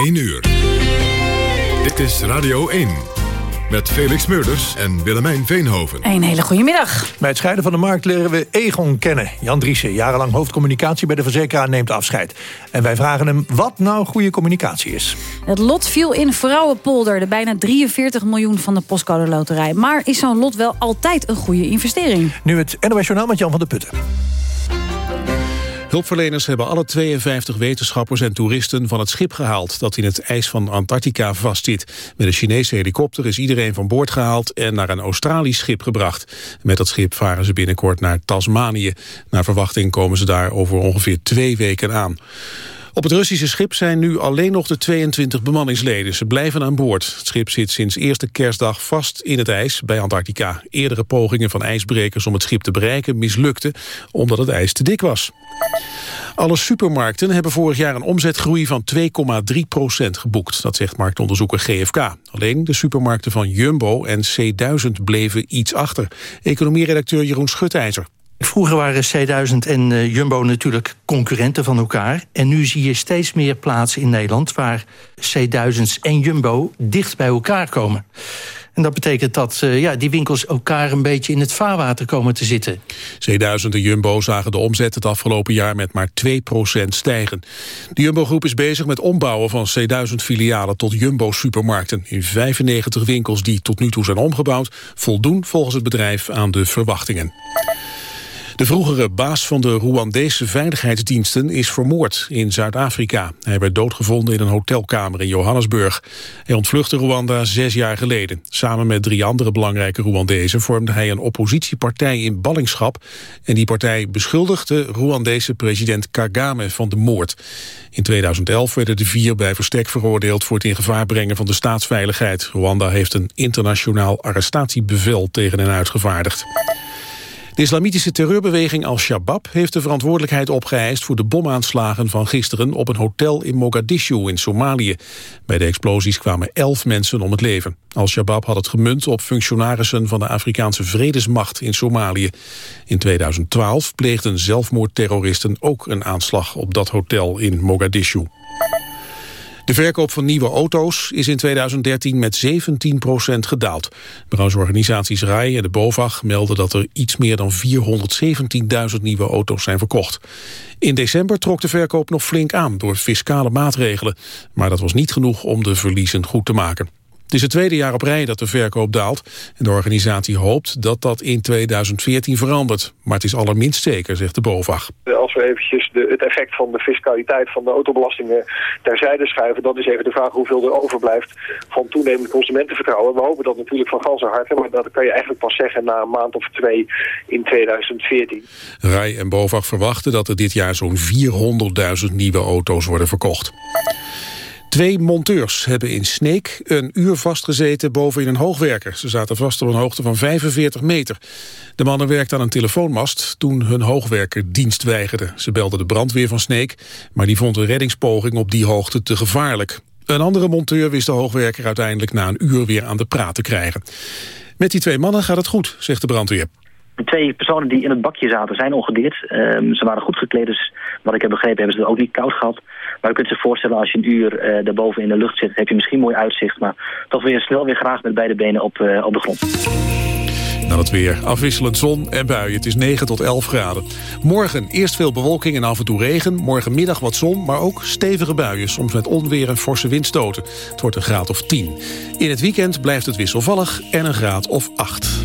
1 uur. Dit is Radio 1. Met Felix Meurders en Willemijn Veenhoven. Een hele goede middag. Bij het scheiden van de markt leren we Egon kennen. Jan Driessen, jarenlang hoofdcommunicatie bij de verzekeraar, neemt afscheid. En wij vragen hem wat nou goede communicatie is. Het lot viel in Vrouwenpolder, de bijna 43 miljoen van de postcode loterij. Maar is zo'n lot wel altijd een goede investering? Nu het NOS Journaal met Jan van der Putten. Hulpverleners hebben alle 52 wetenschappers en toeristen van het schip gehaald dat in het ijs van Antarctica vastzit. Met een Chinese helikopter is iedereen van boord gehaald en naar een Australisch schip gebracht. Met dat schip varen ze binnenkort naar Tasmanië. Naar verwachting komen ze daar over ongeveer twee weken aan. Op het Russische schip zijn nu alleen nog de 22 bemanningsleden. Ze blijven aan boord. Het schip zit sinds eerste kerstdag vast in het ijs bij Antarctica. Eerdere pogingen van ijsbrekers om het schip te bereiken mislukten... omdat het ijs te dik was. Alle supermarkten hebben vorig jaar een omzetgroei van 2,3 procent geboekt. Dat zegt marktonderzoeker GFK. Alleen de supermarkten van Jumbo en C1000 bleven iets achter. Economieredacteur Jeroen Schutijzer. Vroeger waren C1000 en uh, Jumbo natuurlijk concurrenten van elkaar. En nu zie je steeds meer plaatsen in Nederland... waar C1000's en Jumbo dicht bij elkaar komen. En dat betekent dat uh, ja, die winkels elkaar een beetje in het vaarwater komen te zitten. C1000 en Jumbo zagen de omzet het afgelopen jaar met maar 2% stijgen. De Jumbo-groep is bezig met ombouwen van C1000-filialen tot Jumbo-supermarkten. In 95 winkels die tot nu toe zijn omgebouwd... voldoen volgens het bedrijf aan de verwachtingen. De vroegere baas van de Rwandese veiligheidsdiensten is vermoord in Zuid-Afrika. Hij werd doodgevonden in een hotelkamer in Johannesburg. Hij ontvluchtte Rwanda zes jaar geleden. Samen met drie andere belangrijke Rwandezen vormde hij een oppositiepartij in ballingschap. En die partij beschuldigde Rwandese president Kagame van de moord. In 2011 werden de vier bij verstek veroordeeld voor het in gevaar brengen van de staatsveiligheid. Rwanda heeft een internationaal arrestatiebevel tegen hen uitgevaardigd. De islamitische terreurbeweging Al-Shabaab heeft de verantwoordelijkheid opgeëist voor de bomaanslagen van gisteren op een hotel in Mogadishu in Somalië. Bij de explosies kwamen elf mensen om het leven. Al-Shabaab had het gemunt op functionarissen van de Afrikaanse vredesmacht in Somalië. In 2012 pleegden zelfmoordterroristen ook een aanslag op dat hotel in Mogadishu. De verkoop van nieuwe auto's is in 2013 met 17% gedaald. Brancheorganisaties RAI en de BOVAG melden dat er iets meer dan 417.000 nieuwe auto's zijn verkocht. In december trok de verkoop nog flink aan door fiscale maatregelen. Maar dat was niet genoeg om de verliezen goed te maken. Het is het tweede jaar op rij dat de verkoop daalt. En de organisatie hoopt dat dat in 2014 verandert. Maar het is allerminst zeker, zegt de BOVAG. Als we eventjes de, het effect van de fiscaliteit van de autobelastingen terzijde schuiven... dan is even de vraag hoeveel er overblijft van toenemend consumentenvertrouwen. We hopen dat natuurlijk van ganse harte, maar dat kan je eigenlijk pas zeggen... na een maand of twee in 2014. Rij en BOVAG verwachten dat er dit jaar zo'n 400.000 nieuwe auto's worden verkocht. Twee monteurs hebben in Sneek een uur vastgezeten boven in een hoogwerker. Ze zaten vast op een hoogte van 45 meter. De mannen werkten aan een telefoonmast toen hun hoogwerker dienst weigerde. Ze belden de brandweer van Sneek, maar die vond een reddingspoging op die hoogte te gevaarlijk. Een andere monteur wist de hoogwerker uiteindelijk na een uur weer aan de praat te krijgen. Met die twee mannen gaat het goed, zegt de brandweer. De twee personen die in het bakje zaten zijn ongedeerd. Um, ze waren goed gekleed, dus wat ik heb begrepen hebben ze het ook niet koud gehad. Maar je kunt zich voorstellen, als je een uur uh, daarboven in de lucht zit... heb je misschien mooi uitzicht, maar toch weer snel weer graag met beide benen op, uh, op de grond. Dan het weer. Afwisselend zon en buien. Het is 9 tot 11 graden. Morgen eerst veel bewolking en af en toe regen. Morgenmiddag wat zon, maar ook stevige buien. Soms met onweer en forse windstoten. Het wordt een graad of 10. In het weekend blijft het wisselvallig en een graad of 8.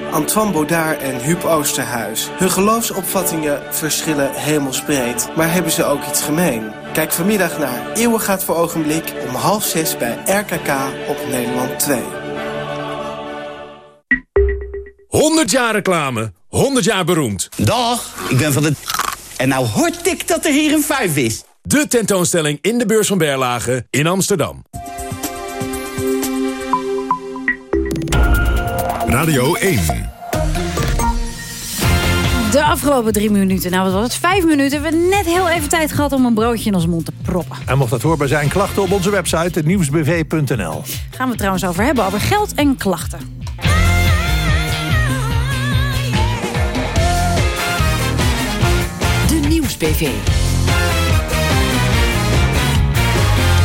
Antoine Baudard en Huub Oosterhuis. Hun geloofsopvattingen verschillen hemelsbreed, maar hebben ze ook iets gemeen. Kijk vanmiddag naar Eeuwen gaat voor ogenblik om half zes bij RKK op Nederland 2. 100 jaar reclame, 100 jaar beroemd. Dag, ik ben van de... En nou hoort ik dat er hier een vijf is. De tentoonstelling in de beurs van Berlage in Amsterdam. Radio 1. De afgelopen drie minuten, nou wat was het, vijf minuten... hebben we net heel even tijd gehad om een broodje in ons mond te proppen. En mocht dat hoorbaar zijn, klachten op onze website nieuwsbv.nl. Gaan we het trouwens over hebben, over geld en klachten. De Nieuwsbv.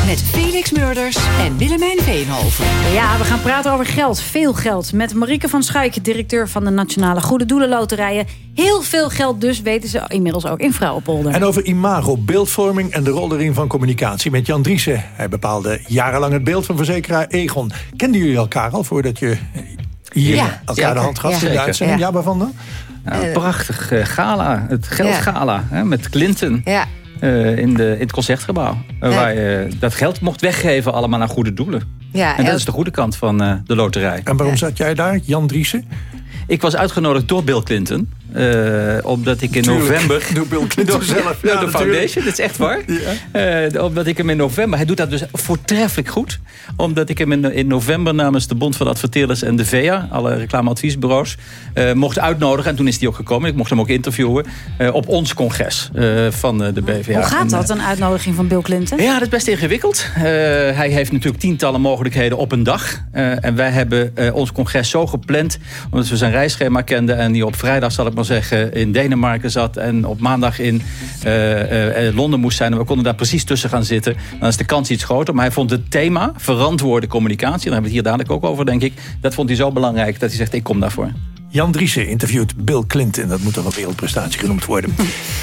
Met Felix Murders en Willemijn Veenhoven. Ja, we gaan praten over geld. Veel geld. Met Marieke van Schuik, directeur van de Nationale Goede Doelen Loterijen. Heel veel geld dus, weten ze inmiddels ook in Vrouwenpolder. En over imago, beeldvorming en de rol erin van communicatie met Jan Driessen. Hij bepaalde jarenlang het beeld van verzekeraar Egon. Kenden jullie elkaar al voordat je hier Ja, elkaar de hand gaf ja. in de Zeker. uitzending? Ja, Ja. waarvan dan? Nou, prachtig eh, gala, het geldgala hè, met Clinton. Ja. Eh, in, de, in het concertgebouw. eh. Waar je dat geld mocht weggeven allemaal aan goede doelen. Ja, en dat is de goede kant van eh, de loterij. En waarom zat jij daar, Jan Driessen? Ik was uitgenodigd door Bill Clinton. Eh, omdat ik in Tuurlijk, november... door Bill Clinton zelf, ja, de natuurlijk. foundation, dat is echt waar. Eh, omdat ik hem in november... Hij doet dat dus voortreffelijk goed. Omdat ik hem in, in november namens de Bond van Adverteerders en de VEA... alle reclameadviesbureaus, eh, mocht uitnodigen. En toen is hij ook gekomen. Ik mocht hem ook interviewen. eh, op ons congres eh, van eh, de BVA. Hoe gaat dat, een uitnodiging van Bill Clinton? ja, dat is best ingewikkeld. Eh, hij heeft natuurlijk tientallen mogelijkheden op een dag. Eh, en wij hebben eh, ons congres zo gepland... omdat we zijn reisschema kenden... en die op vrijdag, zal ik maar zeggen, in Denemarken zat... en op maandag in eh, eh, eh, Londen moest zijn. En we konden daar precies tussen gaan zitten. Dan is de kans iets groter. Maar hij vond het thema, verantwoorde communicatie... daar hebben we het hier dadelijk ook over, denk ik... dat vond hij zo belangrijk dat hij zegt, ik kom daarvoor. Jan Driessen interviewt Bill Clinton. Dat moet toch een wereldprestatie genoemd worden.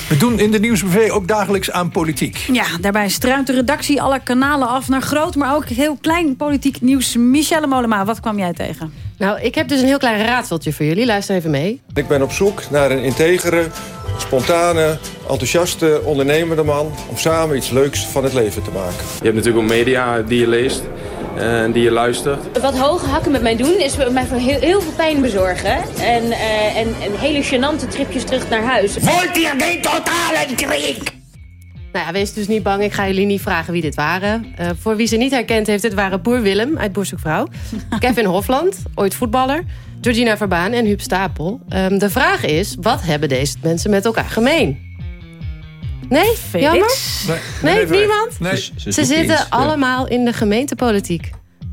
We doen in de Nieuwsbv ook dagelijks aan politiek. Ja, daarbij struint de redactie alle kanalen af naar groot... maar ook heel klein politiek nieuws. Michelle Molema, wat kwam jij tegen? Nou, ik heb dus een heel klein raadseltje voor jullie. Luister even mee. Ik ben op zoek naar een integere, spontane, enthousiaste, ondernemende man... om samen iets leuks van het leven te maken. Je hebt natuurlijk ook media die je leest en die je luistert. Wat hoge hakken met mij doen is mij voor heel, heel veel pijn bezorgen. En, eh, en, en hele gênante tripjes terug naar huis. Volt hier geen totale kriek? Nou ja, wees dus niet bang. Ik ga jullie niet vragen wie dit waren. Eh, voor wie ze niet herkend heeft, het waren Boer Willem uit Boerzoekvrouw. Kevin Hofland, ooit voetballer. Georgina Verbaan en Huub Stapel. Ehm, de vraag is, wat hebben deze mensen met elkaar gemeen? Nee? Jammer? Nee, niemand? Nee. Ze, zitten iets, allemaal in de gemeentepolitiek.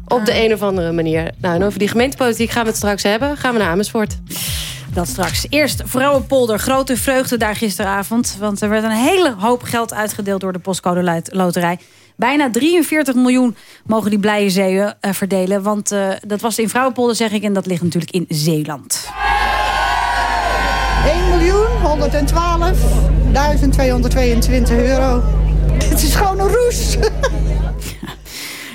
Op de een of andere manier. Nou, en over die gemeentepolitiek gaan we het straks hebben. Gaan we naar Amersfoort. Dat straks. Eerst Vrouwenpolder. Grote vreugde daar gisteravond. Want er werd een hele hoop geld uitgedeeld door de Postcode Loterij. Bijna 43 miljoen mogen die blije zeeën eh, verdelen. Want eh, dat was in Vrouwenpolder, zeg ik. En dat ligt natuurlijk in Zeeland. 1.112.222 euro. Het is gewoon een roes.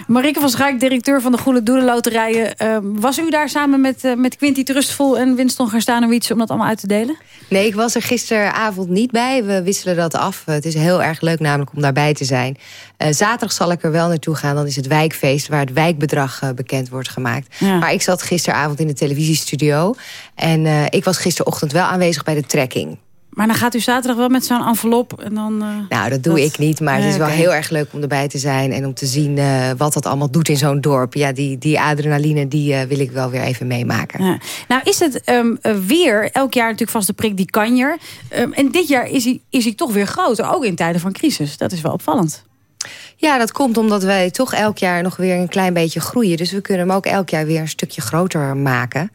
Marike van Schaik, directeur van de Goede Doelen Loterijen. Eh, was u daar samen met, eh, met Quinty Trustful en Winston Gerstanowicz... om dat allemaal uit te delen? Nee, ik was er gisteravond niet bij. We wisselen dat af. Het is heel erg leuk namelijk om daarbij te zijn. Eh, zaterdag zal ik er wel naartoe gaan. Dan is het wijkfeest waar het wijkbedrag eh, bekend wordt gemaakt. Ja. Maar ik zat gisteravond in de televisiestudio. En eh, ik was gisterochtend wel aanwezig bij de trekking. Maar dan gaat u zaterdag wel met zo'n envelop en dan... eh, Nou, dat doe ik niet, maar het is wel heel erg leuk om erbij te zijn... en om te zien eh, wat dat allemaal doet in zo'n dorp. Ja, die, die adrenaline die, eh, wil ik wel weer even meemaken. Ja. Nou is het ehm, eh, weer, elk jaar natuurlijk vast de prik die kanjer. Ehm, en dit jaar is hij, is hij toch weer groter, ook in tijden van crisis. Dat is wel opvallend. Ja, dat komt omdat wij toch elk jaar nog weer een klein beetje groeien. Dus we kunnen hem ook elk jaar weer een stukje groter maken.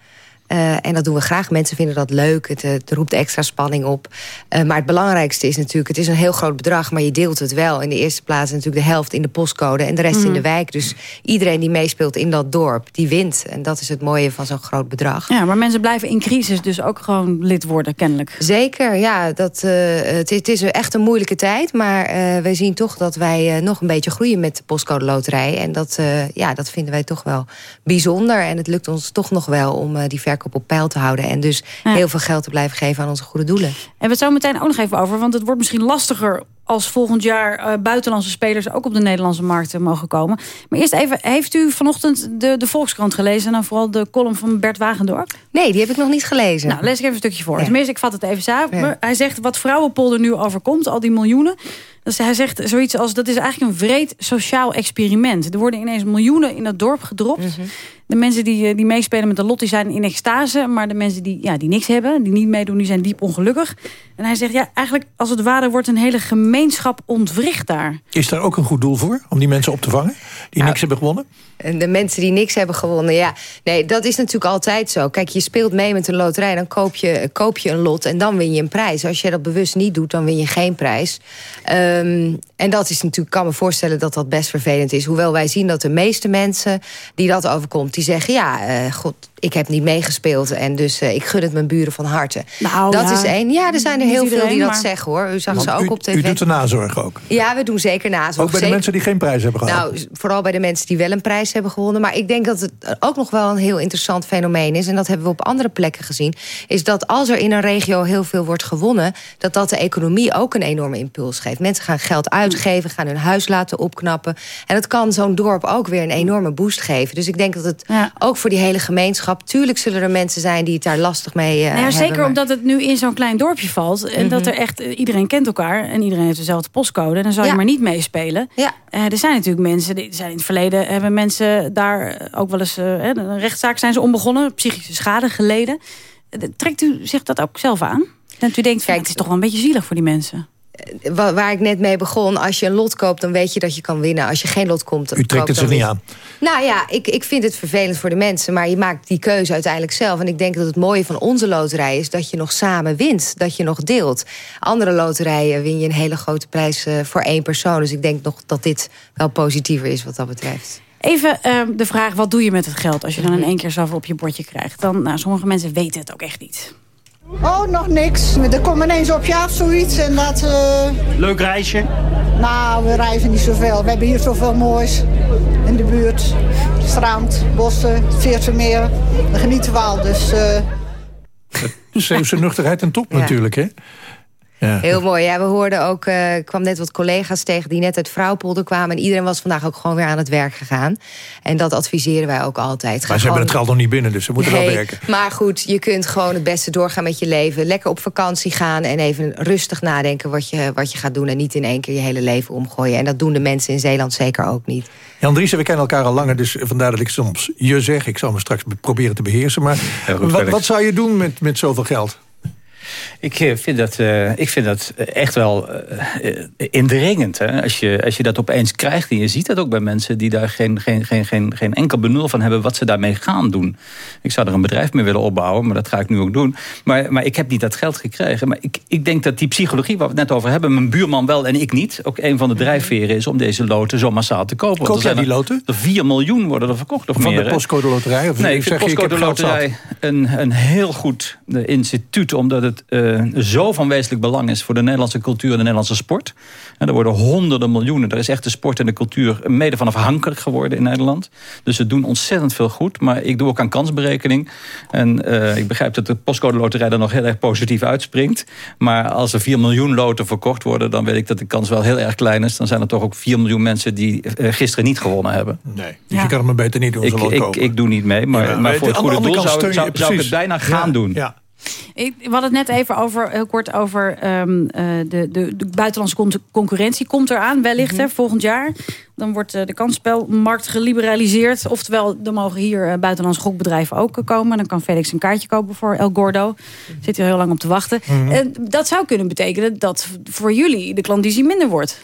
Eh, en dat doen we graag. Mensen vinden dat leuk. Het, eh, het roept extra spanning op. Eh, maar het belangrijkste is natuurlijk... het is een heel groot bedrag, maar je deelt het wel. In de eerste plaats natuurlijk de helft in de postcode... en de rest in de wijk. Dus iedereen die meespeelt in dat dorp, die wint. En dat is het mooie van zo'n groot bedrag. Ja, maar mensen blijven in crisis dus ook gewoon lid worden, kennelijk. Zeker, ja. Dat, het, het is echt een moeilijke tijd. Maar wij zien toch dat wij nog een beetje groeien met de postcode loterij. En dat, ja, dat vinden wij toch wel bijzonder. En het lukt ons toch nog wel om die verkoop op peil te houden. En dus Ja. heel veel geld te blijven geven aan onze goede doelen. En we het zo meteen ook nog even over, want het wordt misschien lastiger als volgend jaar eh, buitenlandse spelers ook op de Nederlandse markt mogen komen. Maar eerst even, heeft u vanochtend de, de Volkskrant gelezen en dan vooral de column van Bert Wagendorp? Nee, die heb ik nog niet gelezen. Nou, lees ik even een stukje voor. Ja. Tenminste, ik vat het even samen. Ja. Hij zegt wat Vrouwenpolder nu overkomt, al die miljoenen. Dus hij zegt zoiets als, dat is eigenlijk een vreed sociaal experiment. Er worden ineens miljoenen in dat dorp gedropt. Mhm. De mensen die, eh, die meespelen met de lot, die zijn in extase. Maar de mensen die, ja, die niks hebben, die niet meedoen, die zijn diep ongelukkig. En hij zegt, ja, eigenlijk als het ware wordt een hele gemeenschap ontwricht daar. Is daar ook een goed doel voor, om die mensen op te vangen? Die niks hebben gewonnen? En de mensen die niks hebben gewonnen, ja. Nee, dat is natuurlijk altijd zo. Kijk, je speelt mee met een loterij, dan koop je, koop je een lot... en dan win je een prijs. Als je dat bewust niet doet, dan win je geen prijs. Ehm, en dat is natuurlijk, kan me voorstellen dat dat best vervelend is. Hoewel wij zien dat de meeste mensen die dat overkomt... die zeggen, ja, eh, god, ik heb niet meegespeeld... en dus eh, ik gun het mijn buren van harte. Nou, dat ja, is één. Ja, er zijn er heel veel die dat maar- zeggen, hoor. U zag Want ze ook u, op tv. u doet de nazorg ook. Ja, we doen zeker nazorg. Ook bij de Zeker- mensen die geen prijs hebben gehad. nou, vooral bij de mensen die wel een prijs hebben gewonnen. Maar ik denk dat het ook nog wel een heel interessant fenomeen is... en dat hebben we op andere plekken gezien... is dat als er in een regio heel veel wordt gewonnen... dat dat de economie ook een enorme impuls geeft. Mensen gaan geld uitgeven, gaan hun huis laten opknappen. En dat kan zo'n dorp ook weer een enorme boost geven. Dus ik denk dat het ook voor die hele gemeenschap... tuurlijk zullen er mensen zijn die het daar lastig mee eh, Nou ja, hebben. zeker maar- omdat het nu in zo'n klein dorpje valt. En dat er echt, eh, iedereen kent elkaar. En iedereen heeft dezelfde postcode. Dan zou je Ja. maar niet meespelen. Ja. Eh, er zijn natuurlijk mensen, die zijn in het verleden hebben mensen daar ook wel eens... hè, een rechtszaak zijn ze onbegonnen, psychische schade geleden. Trekt u zich dat ook zelf aan? Dat u denkt, van, het is toch wel een beetje zielig voor die mensen. Wa- waar ik net mee begon, als je een lot koopt... dan weet je dat je kan winnen. Als je geen lot komt, U trekt het zich niet aan. Nou ja, ik, ik vind het vervelend voor de mensen. Maar je maakt die keuze uiteindelijk zelf. En ik denk dat het mooie van onze loterij is dat je nog samen wint. Dat je nog deelt. Andere loterijen win je een hele grote prijs eh, voor één persoon. Dus ik denk nog dat dit wel positiever is wat dat betreft. Even eh, de vraag, wat doe je met het geld... als je dan in één keer zoveel op je bordje krijgt? Dan, nou, sommige mensen weten het ook echt niet. Oh, nog niks. Er komt ineens op je af zoiets en dat... eh, Leuk reisje. Nou, we reizen niet zoveel. We hebben hier zoveel moois in de buurt. Strand, bossen, Veersemeer. Daar genieten we al, dus... eh, Zeeuwse nuchterheid en top Ja. natuurlijk, hè? Ja. Heel mooi. Ja, we hoorden ook, eh, ik kwam net wat collega's tegen die net uit Vrouwpolder kwamen. En iedereen was vandaag ook gewoon weer aan het werk gegaan. En dat adviseren wij ook altijd. Ga Maar ze hebben het geld nog niet binnen, dus ze moeten wel Nee, werken. Maar goed, je kunt gewoon het beste doorgaan met je leven. Lekker op vakantie gaan en even rustig nadenken wat je, wat je gaat doen. En niet in één keer je hele leven omgooien. En dat doen de mensen in Zeeland zeker ook niet. Jan Driessen, we kennen elkaar al langer, dus vandaar dat ik soms je zeg. Ik zal me straks proberen te beheersen. Maar goed, wat, wat zou je doen met, met zoveel geld? Ik eh, vind dat, eh, ik vind dat eh, echt wel eh, eh, indringend. Hè? Als, je, als je dat opeens krijgt. En je ziet dat ook bij mensen die daar geen, geen, geen, geen, geen enkel benul van hebben wat ze daarmee gaan doen. Ik zou er een bedrijf mee willen opbouwen, maar dat ga ik nu ook doen. Maar, maar ik heb niet dat geld gekregen. Maar ik, ik denk dat die psychologie waar we het net over hebben, mijn buurman wel en ik niet, ook een van de drijfveren is om deze loten zo massaal te kopen. Koop jij die loten? Er 4 miljoen worden er verkocht of Van meer. de postcode loterij? Of Nee, ik zeg vind ik heb Postcode? Loterij een, een heel goed eh, instituut... omdat het eh, zo van wezenlijk belang is voor de Nederlandse cultuur en de Nederlandse sport. En er worden honderden miljoenen. Daar is echt de sport en de cultuur mede van afhankelijk geworden in Nederland. Dus ze doen ontzettend veel goed. Maar ik doe ook aan kansberekening. En eh, ik begrijp dat de Postcode Loterij er nog heel erg positief uitspringt. Maar als er 4 miljoen loten verkocht worden... dan weet ik dat de kans wel heel erg klein is. Dan zijn er toch ook 4 miljoen mensen die eh, gisteren niet gewonnen hebben. Nee, dus je kan het maar beter niet doen. Ik, ik, ik doe niet mee, maar, Ja, maar maar voor het goede doel zou, ik het bijna gaan Ja, doen. Ja. Ik, we hadden het net even over, heel kort over ehm, eh, de, de, de buitenlandse con- concurrentie. Komt eraan, wellicht hè, volgend jaar. Dan wordt eh, de kansspelmarkt geliberaliseerd. Oftewel, er mogen hier eh, buitenlandse gokbedrijven ook komen. Dan kan Felix een kaartje kopen voor El Gordo. Zit hij heel lang op te wachten. Mhm. En dat zou kunnen betekenen dat voor jullie de klandizie minder wordt.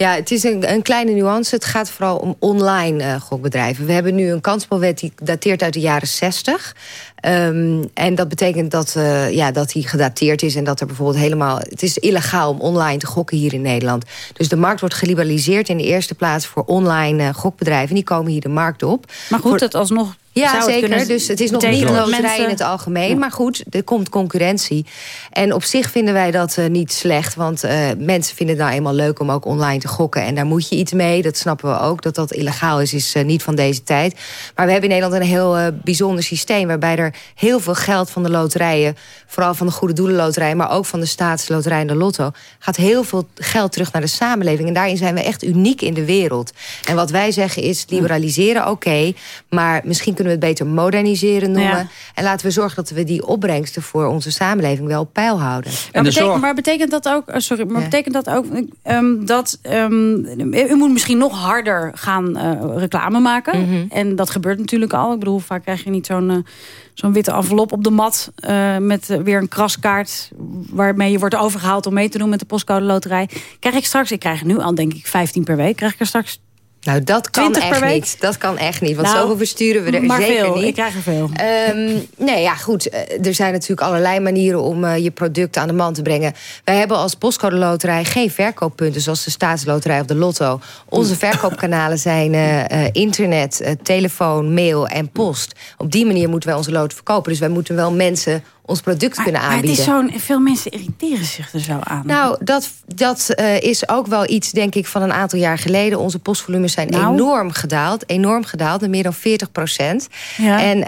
Ja, het is een, een kleine nuance. Het gaat vooral om online gokbedrijven. We hebben nu een kansspelwet die dateert uit de jaren 60. Ehm, en dat betekent dat, eh, ja, dat die gedateerd is... en dat er bijvoorbeeld helemaal... Het is illegaal om online te gokken hier in Nederland. Dus de markt wordt geliberaliseerd in de eerste plaats... voor online eh, gokbedrijven. En die komen hier de markt op. Maar goed, Voor- het alsnog ja, zeker. kunnen dus het is nog niet een dat mensen- in het algemeen. Ja. Maar goed, er komt concurrentie. En op zich vinden wij dat eh, niet slecht. Want mensen vinden het nou eenmaal leuk om ook online te gokken. En daar moet je iets mee. Dat snappen we ook. Dat dat illegaal is, is niet van deze tijd. Maar we hebben in Nederland een heel bijzonder systeem... waarbij er heel veel geld van de loterijen... vooral van de Goede Doelenloterij... maar ook van de Staatsloterij en de Lotto... gaat heel veel geld terug naar de samenleving. En daarin zijn we echt uniek in de wereld. En wat wij zeggen is, liberaliseren oké... maar misschien kunnen we het beter moderniseren noemen. En laten we zorgen dat we die opbrengsten voor onze samenleving wel op peil houden. Maar, betekent, maar betekent dat ook, oh, sorry, maar betekent dat ook um, dat um, u moet misschien nog harder gaan uh, reclame maken? Mhm. En dat gebeurt natuurlijk al. Ik bedoel, vaak krijg je niet zo'n uh, zo'n witte envelop op de mat uh, met weer een kraskaart waarmee je wordt overgehaald om mee te doen met de postcode loterij. Krijg ik straks, ik krijg nu al denk ik 15 per week, krijg ik er straks nou, dat kan echt niet. Dat kan echt niet. Want nou, zoveel versturen we er maar zeker veel. niet. Ik krijg er veel. Um, nee, ja, goed. Er zijn natuurlijk allerlei manieren om uh, je product aan de man te brengen. Wij hebben als postcode loterij geen verkooppunten... zoals de staatsloterij of de lotto. Onze verkoopkanalen zijn uh, uh, internet, telefoon, mail en post. Op die manier moeten wij onze loten verkopen. Dus wij moeten wel mensen ons product maar, kunnen aanbieden. Maar het is zo'n, veel mensen irriteren zich er zo aan. Nou, dat, dat uh, is ook wel iets, denk ik, van een aantal jaar geleden. Onze postvolumes zijn nou. enorm gedaald. Enorm gedaald, meer dan 40 procent. Ja. En uh,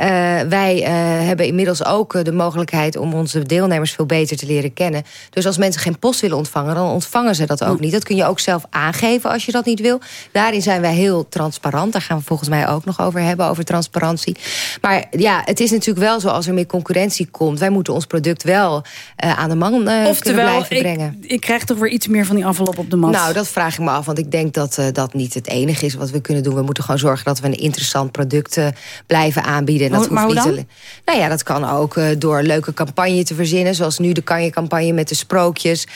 wij uh, hebben inmiddels ook de mogelijkheid... om onze deelnemers veel beter te leren kennen. Dus als mensen geen post willen ontvangen... dan ontvangen ze dat ook niet. Dat kun je ook zelf aangeven als je dat niet wil. Daarin zijn wij heel transparant. Daar gaan we volgens mij ook nog over hebben, over transparantie. Maar ja, het is natuurlijk wel zo als er meer concurrentie komt... Wij moeten ons product wel uh, aan de man uh, Oftewel, blijven ik, brengen. ik krijg toch weer iets meer van die envelop op de mat. Nou, dat vraag ik me af, want ik denk dat uh, dat niet het enige is wat we kunnen doen. We moeten gewoon zorgen dat we een interessant product blijven aanbieden. En dat maar hoeft hoe niet dan? Te, nou ja, dat kan ook door leuke campagne te verzinnen. Zoals nu de Kanje-campagne met de sprookjes.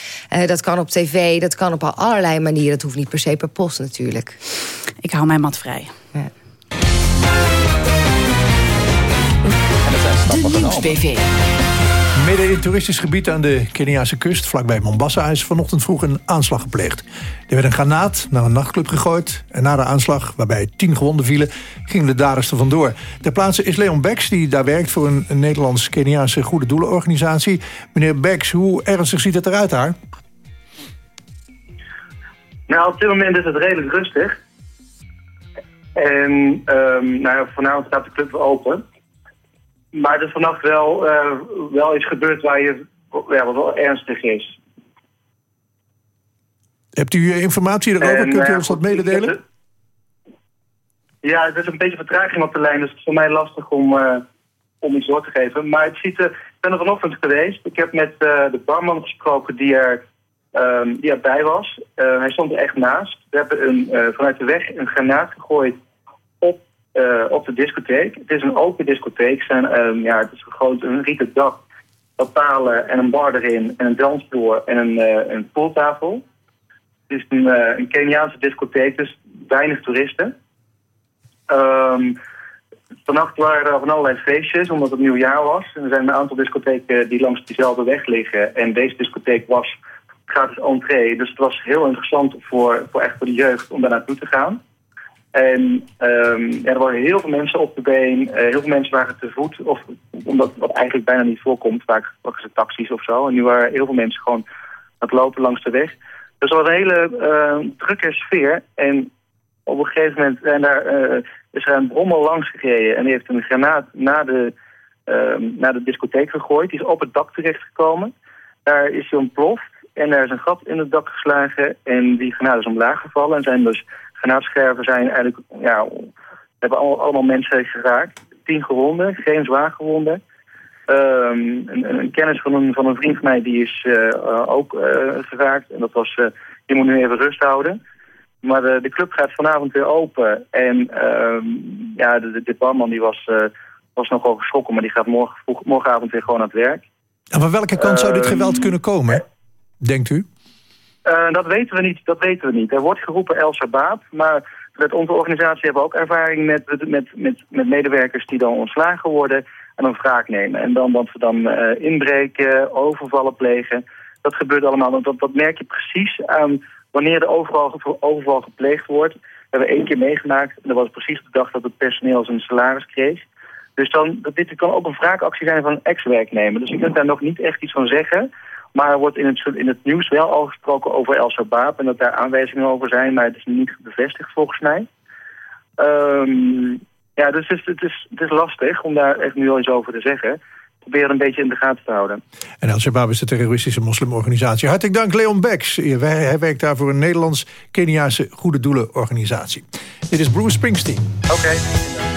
dat kan op tv, dat kan op allerlei manieren. Dat hoeft niet per se per post natuurlijk. Ik hou mijn mat vrij. Ja. De. Midden in het toeristisch gebied aan de Keniaanse kust, vlakbij Mombasa, is vanochtend vroeg een aanslag gepleegd. Er werd een granaat naar een nachtclub gegooid. En na de aanslag, waarbij tien gewonden vielen, gingen de daders er vandoor. Ter plaatse is Leon Becks, die daar werkt voor een, Nederlands-Keniaanse goede doelenorganisatie. Meneer Becks, hoe ernstig ziet het eruit daar? Nou, op dit moment is het redelijk rustig. En um, nou, vanavond staat de club open. Maar er is vannacht wel, uh, wel iets gebeurd waar je, ja, wat wel ernstig is. Hebt u informatie erover? En, Kunt u ons dat mededelen? Het, ja, er is een beetje vertraging op de lijn, dus het is voor mij lastig om, om iets door te geven. Maar het ziet er, ik ben er vanochtend geweest. Ik heb met de barman gesproken die, er, um, die erbij was. hij stond er echt naast. We hebben een, vanuit de weg een granaat gegooid uh, op de discotheek. Het is een open discotheek. Zijn, um, ja, het is gewoon een rieten dak, wat palen en een bar erin en een dansvloer en een, uh, een pooltafel. Het is een, uh, een Keniaanse discotheek, dus weinig toeristen. Um, vannacht waren er van allerlei feestjes, omdat het nieuwjaar was. En er zijn een aantal discotheken die langs diezelfde weg liggen. En deze discotheek was gratis entree. Dus het was heel interessant voor, voor echt voor de jeugd om daar naartoe te gaan. En ja, er waren heel veel mensen op de been. Uh, heel veel mensen waren te voet. Of, omdat wat eigenlijk bijna niet voorkomt. Vaak pakken ze taxis of zo. En nu waren heel veel mensen gewoon aan het lopen langs de weg. Dus er was een hele uh, drukke sfeer. En op een gegeven moment zijn daar, uh, is er een brommel langs gereden. En die heeft een granaat naar de, naar de discotheek gegooid. Die is op het dak terechtgekomen. Daar is hij ontploft. En er is een gat in het dak geslagen. En die granaat is omlaag gevallen. En zijn dus granaatscherven zijn eigenlijk, ja, hebben allemaal, allemaal mensen geraakt. Tien gewonden, geen zwaar gewonden. Um, een, een, kennis van een, van een vriend van mij die is uh, ook uh, geraakt. En dat was, uh, die moet nu even rust houden. Maar de, de club gaat vanavond weer open. En um, ja, de, de barman die was, was nogal geschrokken, maar die gaat morgen, vroeg, morgenavond weer gewoon aan het werk. En van welke kant zou dit geweld Um, kunnen komen, denkt u? Uh, dat weten we niet. Dat weten we niet. Er wordt geroepen El Shabaab, maar met onze organisatie hebben we ook ervaring met, met, met, met medewerkers die dan ontslagen worden en een wraak nemen. En dan dat ze dan uh, inbreken, overvallen plegen. Dat gebeurt allemaal. Dat, dat merk je precies aan wanneer de overval, overval gepleegd wordt. Dat hebben we één keer meegemaakt. En dat was precies de dag dat het personeel zijn salaris kreeg. Dus dan, dit kan ook een wraakactie zijn van een ex-werknemer. Dus ik kan daar nog niet echt iets van zeggen. Maar er wordt in het, in het nieuws wel al gesproken over El Shabaab... en dat daar aanwijzingen over zijn, maar het is niet bevestigd volgens mij. Um, ja, dus het is, het, is, het is lastig om daar echt nu al iets over te zeggen. Probeer het een beetje in de gaten te houden. En El Shabaab is de terroristische moslimorganisatie. Hartelijk dank, Leon Becks. Hij werkt daar voor een Nederlands-Keniaanse goede doelenorganisatie. Dit is Bruce Springsteen. Oké. Okay.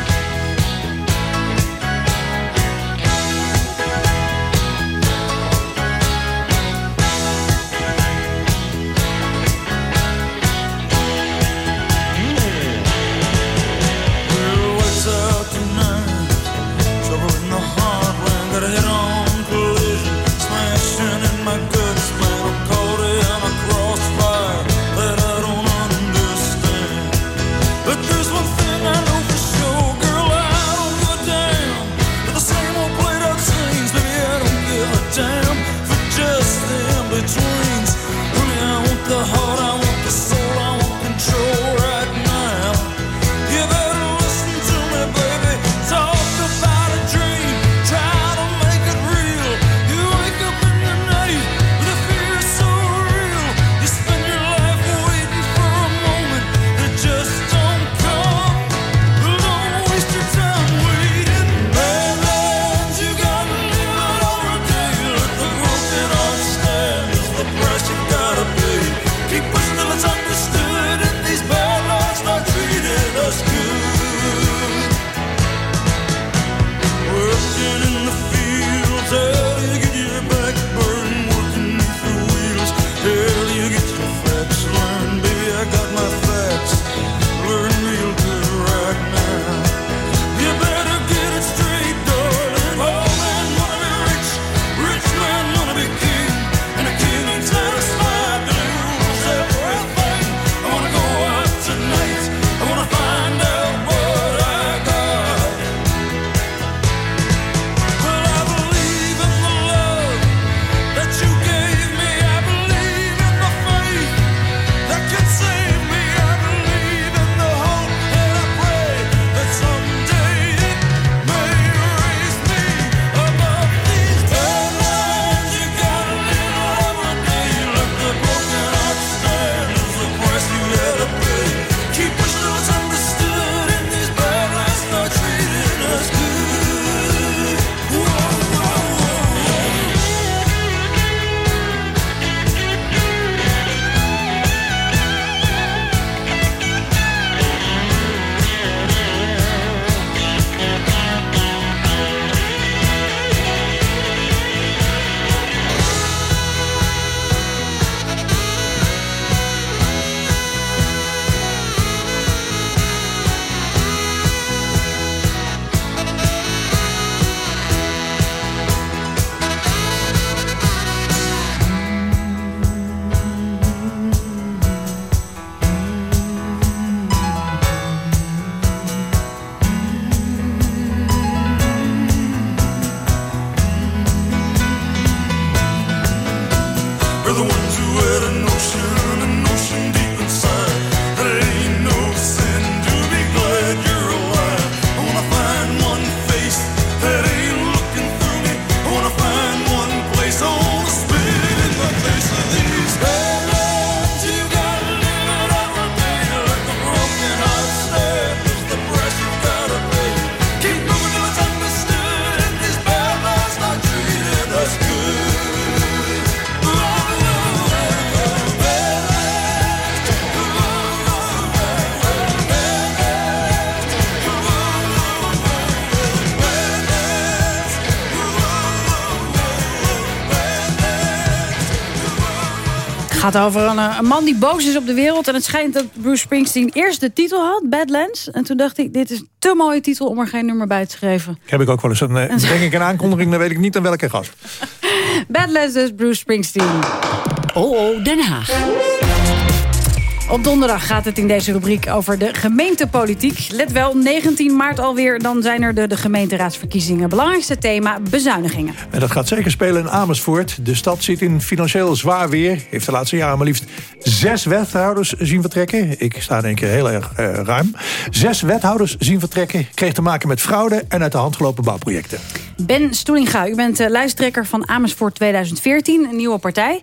Gaat over een, eh, een man die boos is op de wereld. En het schijnt dat Bruce Springsteen eerst de titel had, Badlands. En toen dacht ik, dit is een te mooie titel om er geen nummer bij te schrijven. Heb ik ook wel eens een, eh, denk ik een aankondiging, dan weet ik niet aan welke gast. Badlands dus, Bruce Springsteen. Oh, oh, Den Haag. Op donderdag gaat het in deze rubriek over de gemeentepolitiek. Let wel, 19 maart alweer, dan zijn er de, de gemeenteraadsverkiezingen. Belangrijkste thema, bezuinigingen. En dat gaat zeker spelen in Amersfoort. De stad zit in financieel zwaar weer. Heeft de laatste jaren maar liefst zes wethouders zien vertrekken. Ik sta denk ik heel erg eh, ruim. Zes wethouders zien vertrekken. Kreeg te maken met fraude en uit de hand gelopen bouwprojecten. Ben Stoelinga, u bent uh, lijsttrekker van Amersfoort 2014, een nieuwe partij.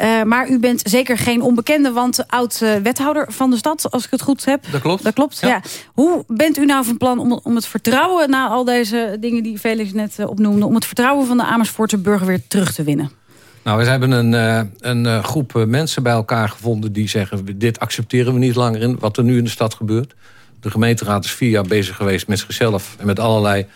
Uh, maar u bent zeker geen onbekende, want oud uh, wethouder van de stad, als ik het goed heb. Dat klopt. Dat klopt, ja. ja. Hoe bent u nou van plan om, om het vertrouwen... na al deze dingen die Felix net opnoemde... om het vertrouwen van de Amersfoortse burger weer terug te winnen? Nou, we hebben een, een groep mensen bij elkaar gevonden... die zeggen, dit accepteren we niet langer in wat er nu in de stad gebeurt. De gemeenteraad is vier jaar bezig geweest met zichzelf... en met allerlei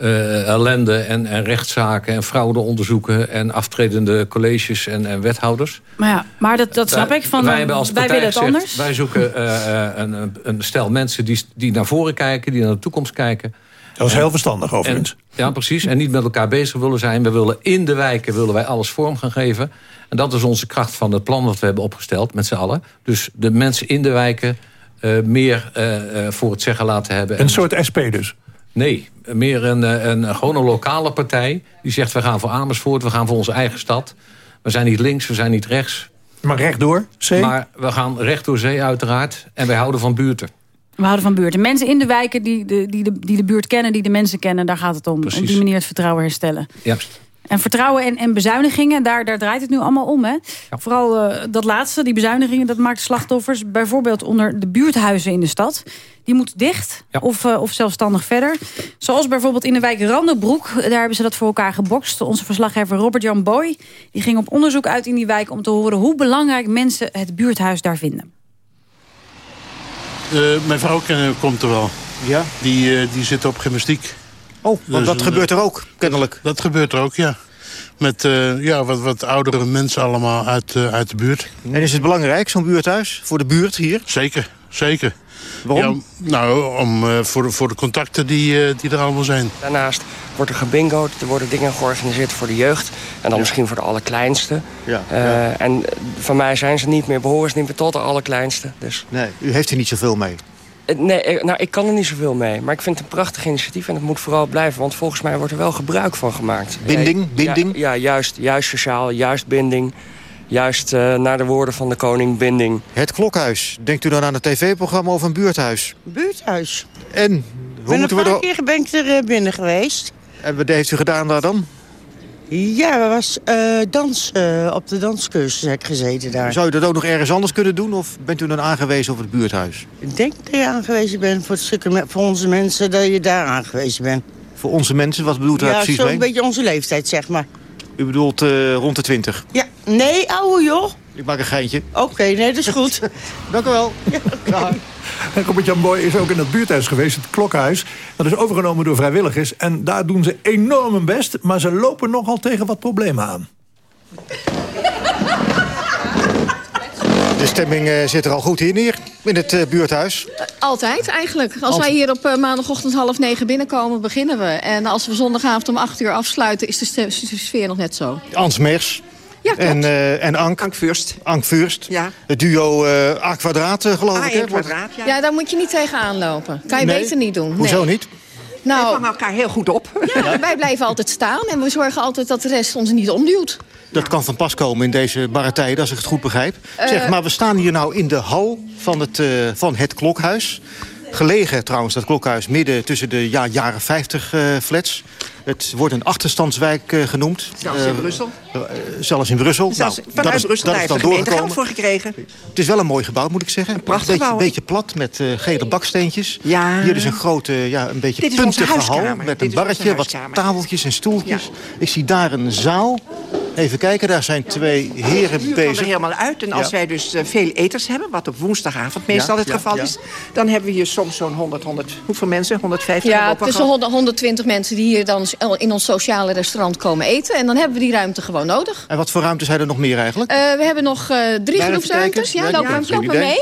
uh, ellende en, en rechtszaken en fraudeonderzoeken... en aftredende colleges en, en wethouders. Maar, ja, maar dat, dat snap wij, ik. Van, wij hebben als wij willen het gezegd, anders. Wij zoeken uh, een, een stel mensen die, die naar voren kijken... die naar de toekomst kijken. Dat is heel verstandig overigens. En, ja, precies. En niet met elkaar bezig willen zijn. We willen in de wijken willen wij alles vorm gaan geven. En dat is onze kracht van het plan wat we hebben opgesteld met z'n allen. Dus de mensen in de wijken uh, meer uh, voor het zeggen laten hebben. Een soort SP dus? Nee, meer een, een, gewoon een lokale partij. Die zegt, we gaan voor Amersfoort, we gaan voor onze eigen stad. We zijn niet links, we zijn niet rechts. Maar rechtdoor, zee? Maar we gaan rechtdoor zee uiteraard. En wij houden van buurten. We houden van buurten. Mensen in de wijken die de, die de, die de buurt kennen, die de mensen kennen... daar gaat het om. Precies. Op die manier het vertrouwen herstellen. Juist. En vertrouwen en, en bezuinigingen, daar, daar draait het nu allemaal om. Hè? Ja. Vooral uh, dat laatste, die bezuinigingen, dat maakt slachtoffers. Bijvoorbeeld onder de buurthuizen in de stad. Die moeten dicht ja. of, uh, of zelfstandig verder. Zoals bijvoorbeeld in de wijk Randenbroek. Daar hebben ze dat voor elkaar gebokst. Onze verslaggever Robert-Jan Boy die ging op onderzoek uit in die wijk... om te horen hoe belangrijk mensen het buurthuis daar vinden. Uh, mijn vrouw komt er wel. Ja? Die, die zit op gymnastiek. Oh, want dat dus, gebeurt er ook, kennelijk. Dat, dat gebeurt er ook, ja. Met uh, ja, wat, wat oudere mensen allemaal uit, uh, uit de buurt. En is het belangrijk, zo'n buurthuis, voor de buurt hier? Zeker, zeker. Waarom? Ja, nou, om, uh, voor, de, voor de contacten die, die er allemaal zijn. Daarnaast wordt er gebingoed, er worden dingen georganiseerd voor de jeugd. En dan ja. misschien voor de allerkleinste. Ja, ja. En van mij zijn ze niet meer, behoren ze niet meer tot de allerkleinste. Dus. Nee, u heeft er niet zoveel mee? Nee, nou, ik kan er niet zoveel mee. Maar ik vind het een prachtig initiatief en het moet vooral blijven. Want volgens mij wordt er wel gebruik van gemaakt. Binding? Binding? Ja, ja juist, juist sociaal, juist binding. Juist uh, naar de woorden van de koning, binding. Het Klokhuis. Denkt u dan aan het tv-programma of een buurthuis? Buurthuis. En? Hoe ben moeten een we paar keer ben ik er binnen geweest. En wat heeft u gedaan daar dan? Ja, we was uh, dans, uh, op de danscursus heb ik gezeten daar. Zou u dat ook nog ergens anders kunnen doen? Of bent u dan aangewezen op het buurthuis? Ik denk dat je aangewezen bent voor, het stukken, voor onze mensen... dat je daar aangewezen bent. Voor onze mensen? Wat bedoelt u daar ja, precies mee? mee? Ja, zo'n beetje onze leeftijd, zeg maar. U bedoelt uh, rond de 20? Ja, nee, ouwe joh. Ik maak een geintje. Oké, okay, nee, dat is goed. Dank u wel. Ja, okay. Robert-Jan Boy is ook in het buurthuis geweest, het Klokhuis. Dat is overgenomen door vrijwilligers. En daar doen ze enorm hun best, maar ze lopen nogal tegen wat problemen aan. De stemming uh, zit er al goed in hier, in het uh, buurthuis. Altijd, eigenlijk. Als wij hier op maandagochtend half negen binnenkomen, beginnen we. En als we zondagavond om acht uur afsluiten, is de, de sfeer nog net zo. Ans Mers. Ja, en, uh, en Ank. Ank Furst. Ank Furst. Ja. Het duo uh, A kwadraat, uh, geloof A ik. kwadraat, ja. ja, daar moet je niet tegenaan lopen. Kan je nee. beter niet doen. Hoezo nee. niet? Nou, we vangen elkaar heel goed op. Ja, ja, wij blijven altijd staan en we zorgen altijd dat de rest ons niet omduwt. Dat kan van pas komen in deze barre tijden, als ik het goed begrijp. Zeg, maar we staan hier nou in de hal van het, van het klokhuis. Gelegen trouwens, dat klokhuis, midden tussen de ja, jaren 50 uh, flats. Het wordt een achterstandswijk uh, genoemd. Zelfs in Brussel. Zelfs in Brussel. Zelfs nou, vanuit dat is, Brussel dat daar heeft de geld voor gekregen. Het is wel een mooi gebouw, moet ik zeggen. Een prachtig beetje, gebouw. beetje plat met gele baksteentjes. Ja. Hier is een grote, ja, een beetje puntige hal. Met Dit een barretje, wat tafeltjes en stoeltjes. Ja. Ik zie daar een zaal. Even kijken, daar zijn twee heren bezig. er helemaal uit. En als Ja. wij dus eh, veel eters hebben, wat op woensdagavond meestal Ja, het ja, geval ja. is... dan hebben we hier soms zo'n 100, 100... Hoeveel mensen? 150? Ja, tussen gat? 100 120 mensen die hier dan in ons sociale restaurant komen eten. En dan hebben we die ruimte gewoon nodig. En wat voor ruimte zijn er nog meer eigenlijk? Eh, we hebben nog eh, drie groepsruimtes. Ja, loop, geen maar mee.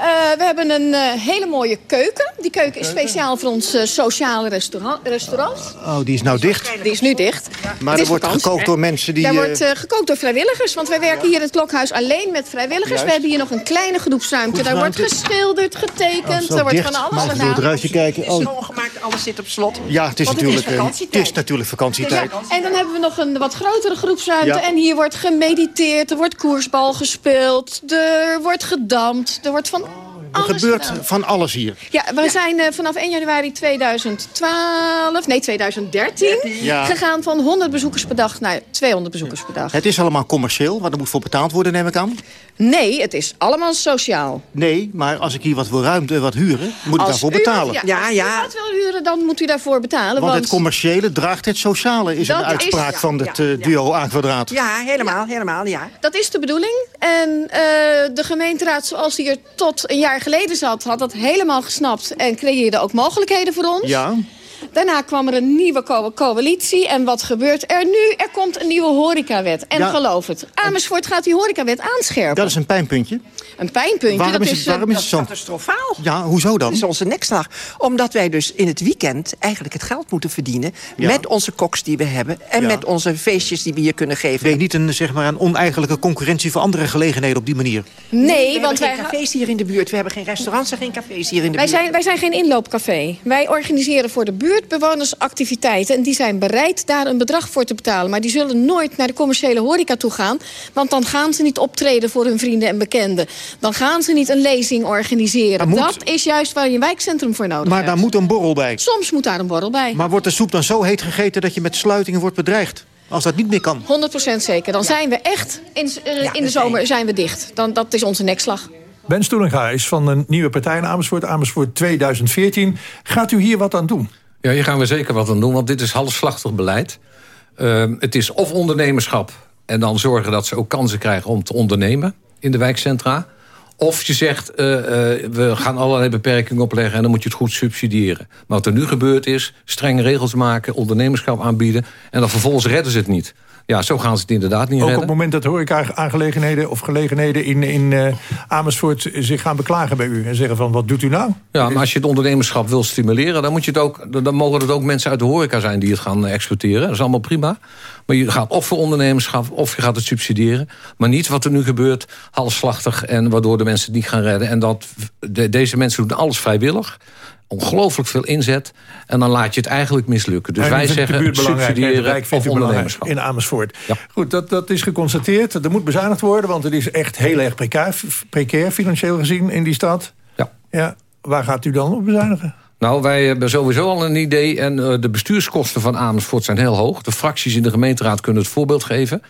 Eh, we hebben een eh, hele mooie keuken. Die keuken is speciaal voor ons eh, sociale restaurant, restaurant. Oh, die is nou dicht. Die is nu dicht. Maar er wordt vakantie, gekookt hè? door mensen die... Daar wordt gekookt door vrijwilligers. Want wij werken hier in het klokhuis alleen met vrijwilligers. Juist. We hebben hier nog een kleine groepsruimte. Daar wordt geschilderd, getekend. zo Daar wordt dicht. van alles gedaan. het ruitje kijken? Het is Oh. schoongemaakt, alles zit op slot. Ja, het is, Want natuurlijk, het is vakantietijd. het is natuurlijk vakantietijd. Ja, en dan hebben we nog een wat grotere groepsruimte. Ja. En hier wordt gemediteerd, er wordt koersbal gespeeld, er wordt gedampt, er wordt van Er gebeurt gedaan. van alles hier. Ja, we zijn eh, vanaf 1 januari 2012, nee 2013, Ja. gegaan van 100 bezoekers per dag naar 200 bezoekers per dag. Het is allemaal commercieel, want er moet voor betaald worden, neem ik aan. Nee, het is allemaal sociaal. Nee, maar als ik hier wat wil ruimte, wat huren, moet ik daarvoor u- betalen. Ja, als u wat wil huren, dan moet u daarvoor betalen. Want het commerciële draagt het sociale, is Dat een is- uitspraak ja, van ja, het eh, duo A-kwadraat. Ja, helemaal, helemaal, ja. Dat is de bedoeling. En eh, de gemeenteraad zoals die er tot een jaar geleden zat... had dat helemaal gesnapt en creëerde ook mogelijkheden voor ons. Ja. Daarna kwam er een nieuwe co- coalitie. En wat gebeurt er nu? Er komt een nieuwe horecawet. En Ja. geloof het, Amersfoort gaat die horecawet aanscherpen. Dat is een pijnpuntje. Een pijnpuntje. Waarom dat is het- waarom eh, is het zo? Catastrofaal. Ja, hoezo dan? Dat is onze nekslag. Omdat wij dus in het weekend eigenlijk het geld moeten verdienen... Ja. met onze koks die we hebben... en Ja. met onze feestjes die we hier kunnen geven. Ben je niet een, zeg maar, een oneigenlijke concurrentie voor andere gelegenheden op die manier? Nee, we want hebben wij, geen cafés hier in de buurt. We hebben geen restaurants en geen cafés hier in de wij, buurt. zijn, wij zijn geen inloopcafé. Wij organiseren voor de buurtbewoners activiteiten. En die zijn bereid daar een bedrag voor te betalen. Maar die zullen nooit naar de commerciële horeca toe gaan. Want dan gaan ze niet optreden voor hun vrienden en bekenden. Dan gaan ze niet een lezing organiseren. Maar moet- Dat is juist waar je een wijkcentrum voor nodig Maar hebt. daar moet een borrel bij. Soms moet daar een borrel bij. Maar wordt de soep dan zo heet gegeten dat je met sluitingen wordt bedreigd? Als dat niet meer kan. 100% zeker. Dan zijn we echt, in, eh, in de zomer zijn we dicht. Dan, dat is onze nekslag. Ben Stoelinga is van een nieuwe partij in Amersfoort, Amersfoort 2014. Gaat u hier wat aan doen? Ja, hier gaan we zeker wat aan doen, want dit is halfslachtig beleid. Ehm, het is of ondernemerschap en dan zorgen dat ze ook kansen krijgen om te ondernemen in de wijkcentra. Of je zegt, eh, eh, we gaan allerlei beperkingen opleggen... en dan moet je het goed subsidiëren. Maar wat er nu gebeurd is, strenge regels maken... ondernemerschap aanbieden en dan vervolgens redden ze het niet. Ja, zo gaan ze het inderdaad niet Ook op redden. het moment dat horeca-aangelegenheden of gelegenheden in, in eh, Amersfoort zich gaan beklagen bij u. En zeggen van, wat doet u nou? Ja, maar als je het ondernemerschap wil stimuleren... dan, moet je het ook, dan mogen het ook mensen uit de horeca zijn die het gaan exploiteren. Dat is allemaal prima. Maar je gaat of voor ondernemerschap of je gaat het subsidiëren. Maar niet wat er nu gebeurt, halfslachtig... en waardoor de mensen het niet gaan redden. En dat, de- deze mensen doen alles vrijwillig. Ongelooflijk veel inzet. En dan laat je het eigenlijk mislukken. Dus wij zeggen subsidiëren of ondernemerschap. in Amersfoort. Goed, dat, dat is geconstateerd. Er moet bezuinigd worden, want het is echt heel erg precair, precair financieel gezien in die stad. Ja. ja. Waar gaat u dan op bezuinigen? Nou, wij hebben sowieso al een idee. En eh, de bestuurskosten van Amersfoort zijn heel hoog. De fracties in de gemeenteraad kunnen het voorbeeld geven.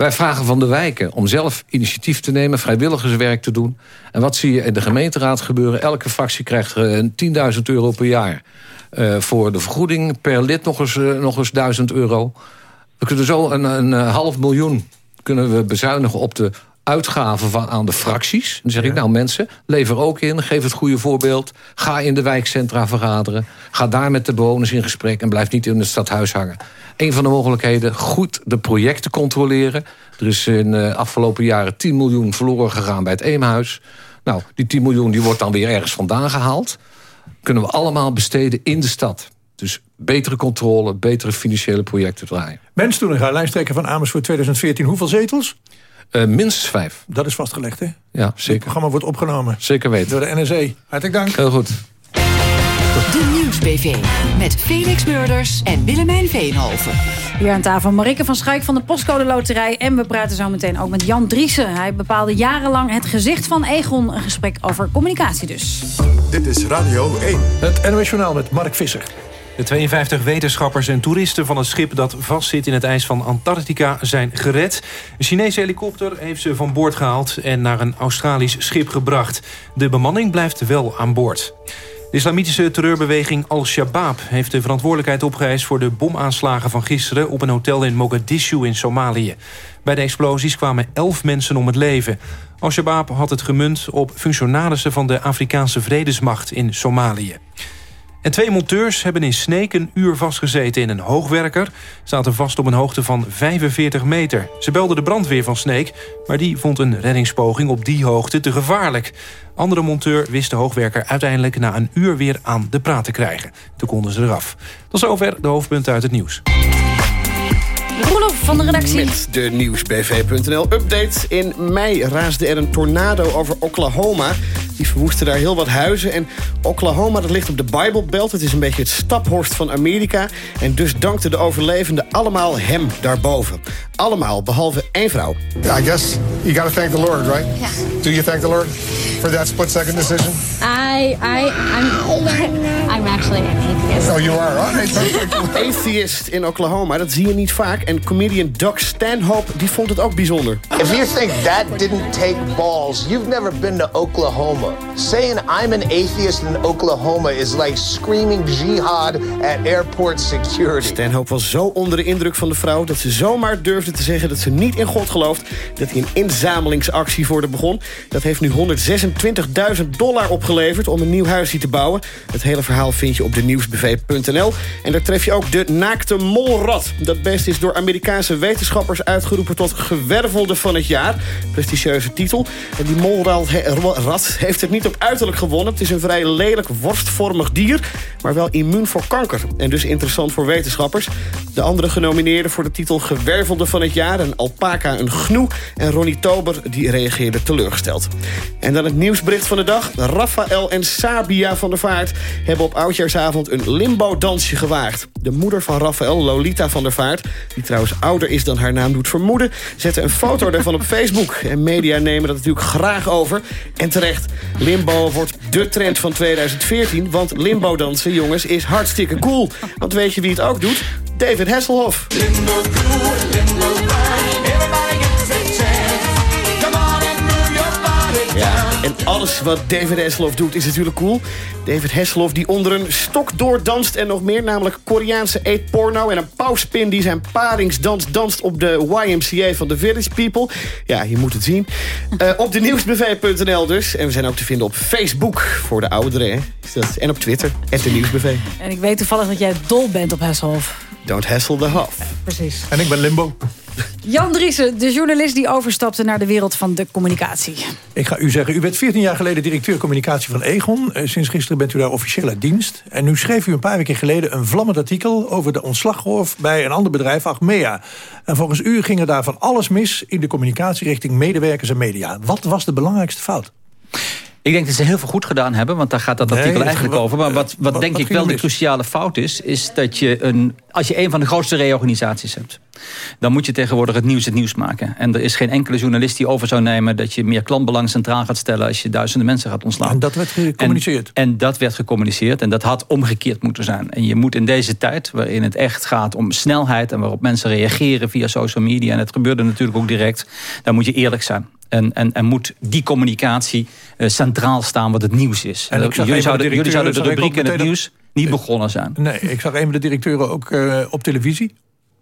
Wij vragen van de wijken om zelf initiatief te nemen... vrijwilligerswerk te doen. En wat zie je in de gemeenteraad gebeuren? Elke fractie krijgt eh, 10.000 euro per jaar... eh, voor de vergoeding, per lid nog eens, eh, nog eens 1000 euro. We kunnen zo een, een eh, half miljoen kunnen we bezuinigen op de uitgaven van, aan de fracties. Dan zeg ik, nou mensen, lever ook in, geef het goede voorbeeld. Ga in de wijkcentra vergaderen. Ga daar met de bewoners in gesprek en blijf niet in het stadhuis hangen. Een van de mogelijkheden, goed de projecten controleren. Er is in de afgelopen jaren 10 miljoen verloren gegaan bij het Eemhuis. Nou, die 10 miljoen die wordt dan weer ergens vandaan gehaald. Kunnen we allemaal besteden in de stad. Dus betere controle, betere financiële projecten draaien. Ben Stoelinga, lijsttrekker van Amersfoort 2014. Hoeveel zetels? Uh, minstens vijf. Dat is vastgelegd, hè? Ja, zeker. Het programma wordt opgenomen. Zeker weten. Door de NSE. Hartelijk dank. Heel goed. De Nieuwsbv met Felix Murders en Willemijn Veenhoven. Hier aan tafel Marike van Schuik van de Postcode Loterij. En we praten zo meteen ook met Jan Driessen. Hij bepaalde jarenlang het gezicht van Egon. Een gesprek over communicatie dus. Dit is Radio 1. Het NOS Journaal met Mark Visser. De 52 wetenschappers en toeristen van het schip dat vastzit in het ijs van Antarctica zijn gered. Een Chinese helikopter heeft ze van boord gehaald en naar een Australisch schip gebracht. De bemanning blijft wel aan boord. De islamitische terreurbeweging Al-Shabaab heeft de verantwoordelijkheid opgeëist... voor de bomaanslagen van gisteren op een hotel in Mogadishu in Somalië. Bij de explosies kwamen elf mensen om het leven. Al-Shabaab had het gemunt op functionarissen van de Afrikaanse Vredesmacht in Somalië. En twee monteurs hebben in Sneek een uur vastgezeten in een hoogwerker. Zaten vast op een hoogte van 45 meter. Ze belden de brandweer van Sneek, maar die vond een reddingspoging op die hoogte te gevaarlijk. Andere monteur wist de hoogwerker uiteindelijk na een uur weer aan de praat te krijgen. Toen konden ze eraf. Tot zover de hoofdpunten uit het nieuws. Van de redactie. Met de nieuwsbv.nl update. In mei raasde er een tornado over Oklahoma. Die verwoestte daar heel wat huizen. En Oklahoma dat ligt op de Bible Belt. Het is een beetje het staphorst van Amerika. En dus dankten de overlevenden allemaal hem daarboven. Allemaal, behalve één vrouw. I guess you got to thank the Lord, right? Yeah. Do you thank the Lord for that split-second decision? I, I, I'm, I'm actually an atheist. Oh, you are? Atheist in Oklahoma, dat zie je niet vaak. En comedian Doug Stanhope, die vond het ook bijzonder. If you think that didn't take balls, you've never been to Oklahoma. Saying I'm an atheist in Oklahoma is like screaming jihad at airport security. Stanhope was zo onder de indruk van de vrouw... dat ze zomaar durfde te zeggen dat ze niet in God gelooft... dat hij een inzamelingsactie voor haar begon. Dat heeft nu 126.000 dollar opgeleverd om een nieuw huisje te bouwen. Het hele verhaal vind je op de nieuwsbv.nl. En daar tref je ook de naakte molrat. Dat beest is door Amerikaanse wetenschappers uitgeroepen... tot gewervelde van het jaar. Prestigieuze titel. En die molrat he- heeft het niet op uiterlijk gewonnen. Het is een vrij lelijk worstvormig dier... maar wel immuun voor kanker. En dus interessant voor wetenschappers. De andere genomineerden voor de titel gewervelde van het jaar... een alpaca, een gnoe en Ronnie Tober die reageerde teleurgesteld. En dan het nieuwsbericht van de dag. Raphaël en Sabia van der Vaart hebben op oudjaarsavond een limbo-dansje gewaagd. De moeder van Raphaël, Lolita van der Vaart... die trouwens ouder is dan haar naam doet vermoeden... zette een foto daarvan op Facebook. En media nemen dat natuurlijk graag over. En terecht, limbo wordt de trend van 2014... want limbo-dansen, jongens, is hartstikke cool. Want weet je wie het ook doet? David Hasselhoff. Ja, en alles wat David Hasselhoff doet is natuurlijk cool. David Hasselhoff die onder een stok doordanst en nog meer... namelijk Koreaanse eetporno en een pauwspin die zijn paringsdans danst... op de YMCA van The Village People. Ja, je moet het zien. Eh, op de nieuwsbv.nl dus. En we zijn ook te vinden op Facebook voor de ouderen. Hè? Is dat, en op Twitter, de nieuwsbv. En ik weet toevallig dat jij dol bent op Hesselhoff. Don't hassle the Hoff. Precies. En ik ben Limbo. Jan Driessen, de journalist die overstapte naar de wereld van de communicatie. Ik ga u zeggen, u werd 14 jaar geleden directeur communicatie van Egon. Eh, Sinds gisteren bent u daar officieel uit dienst. En nu schreef u een paar weken geleden een vlammend artikel... over de ontslaggolf bij een ander bedrijf, Achmea. En volgens u ging er daar van alles mis... in de communicatie richting medewerkers en media. Wat was de belangrijkste fout? Ik denk dat ze heel veel goed gedaan hebben, want daar gaat dat Nee, artikel eigenlijk wat- over. Maar wat, wat, wat- denk wat ik wel de cruciale fout is, is dat je een, als je een van de grootste reorganisaties hebt, dan moet je tegenwoordig het nieuws het nieuws maken. En er is geen enkele journalist die over zou nemen dat je meer klantbelang centraal gaat stellen als je duizenden mensen gaat ontslaan. En dat werd gecommuniceerd. En, en dat werd gecommuniceerd en dat had omgekeerd moeten zijn. En je moet in deze tijd, waarin het echt gaat om snelheid en waarop mensen reageren via social media, en het gebeurde natuurlijk ook direct, dan moet je eerlijk zijn. En, en, en moet die communicatie eh, centraal staan wat het nieuws is. En jullie, zouden, jullie zouden de rubriek in het nieuws niet begonnen zijn. Nee, ik zag een van de directeuren ook eh, op televisie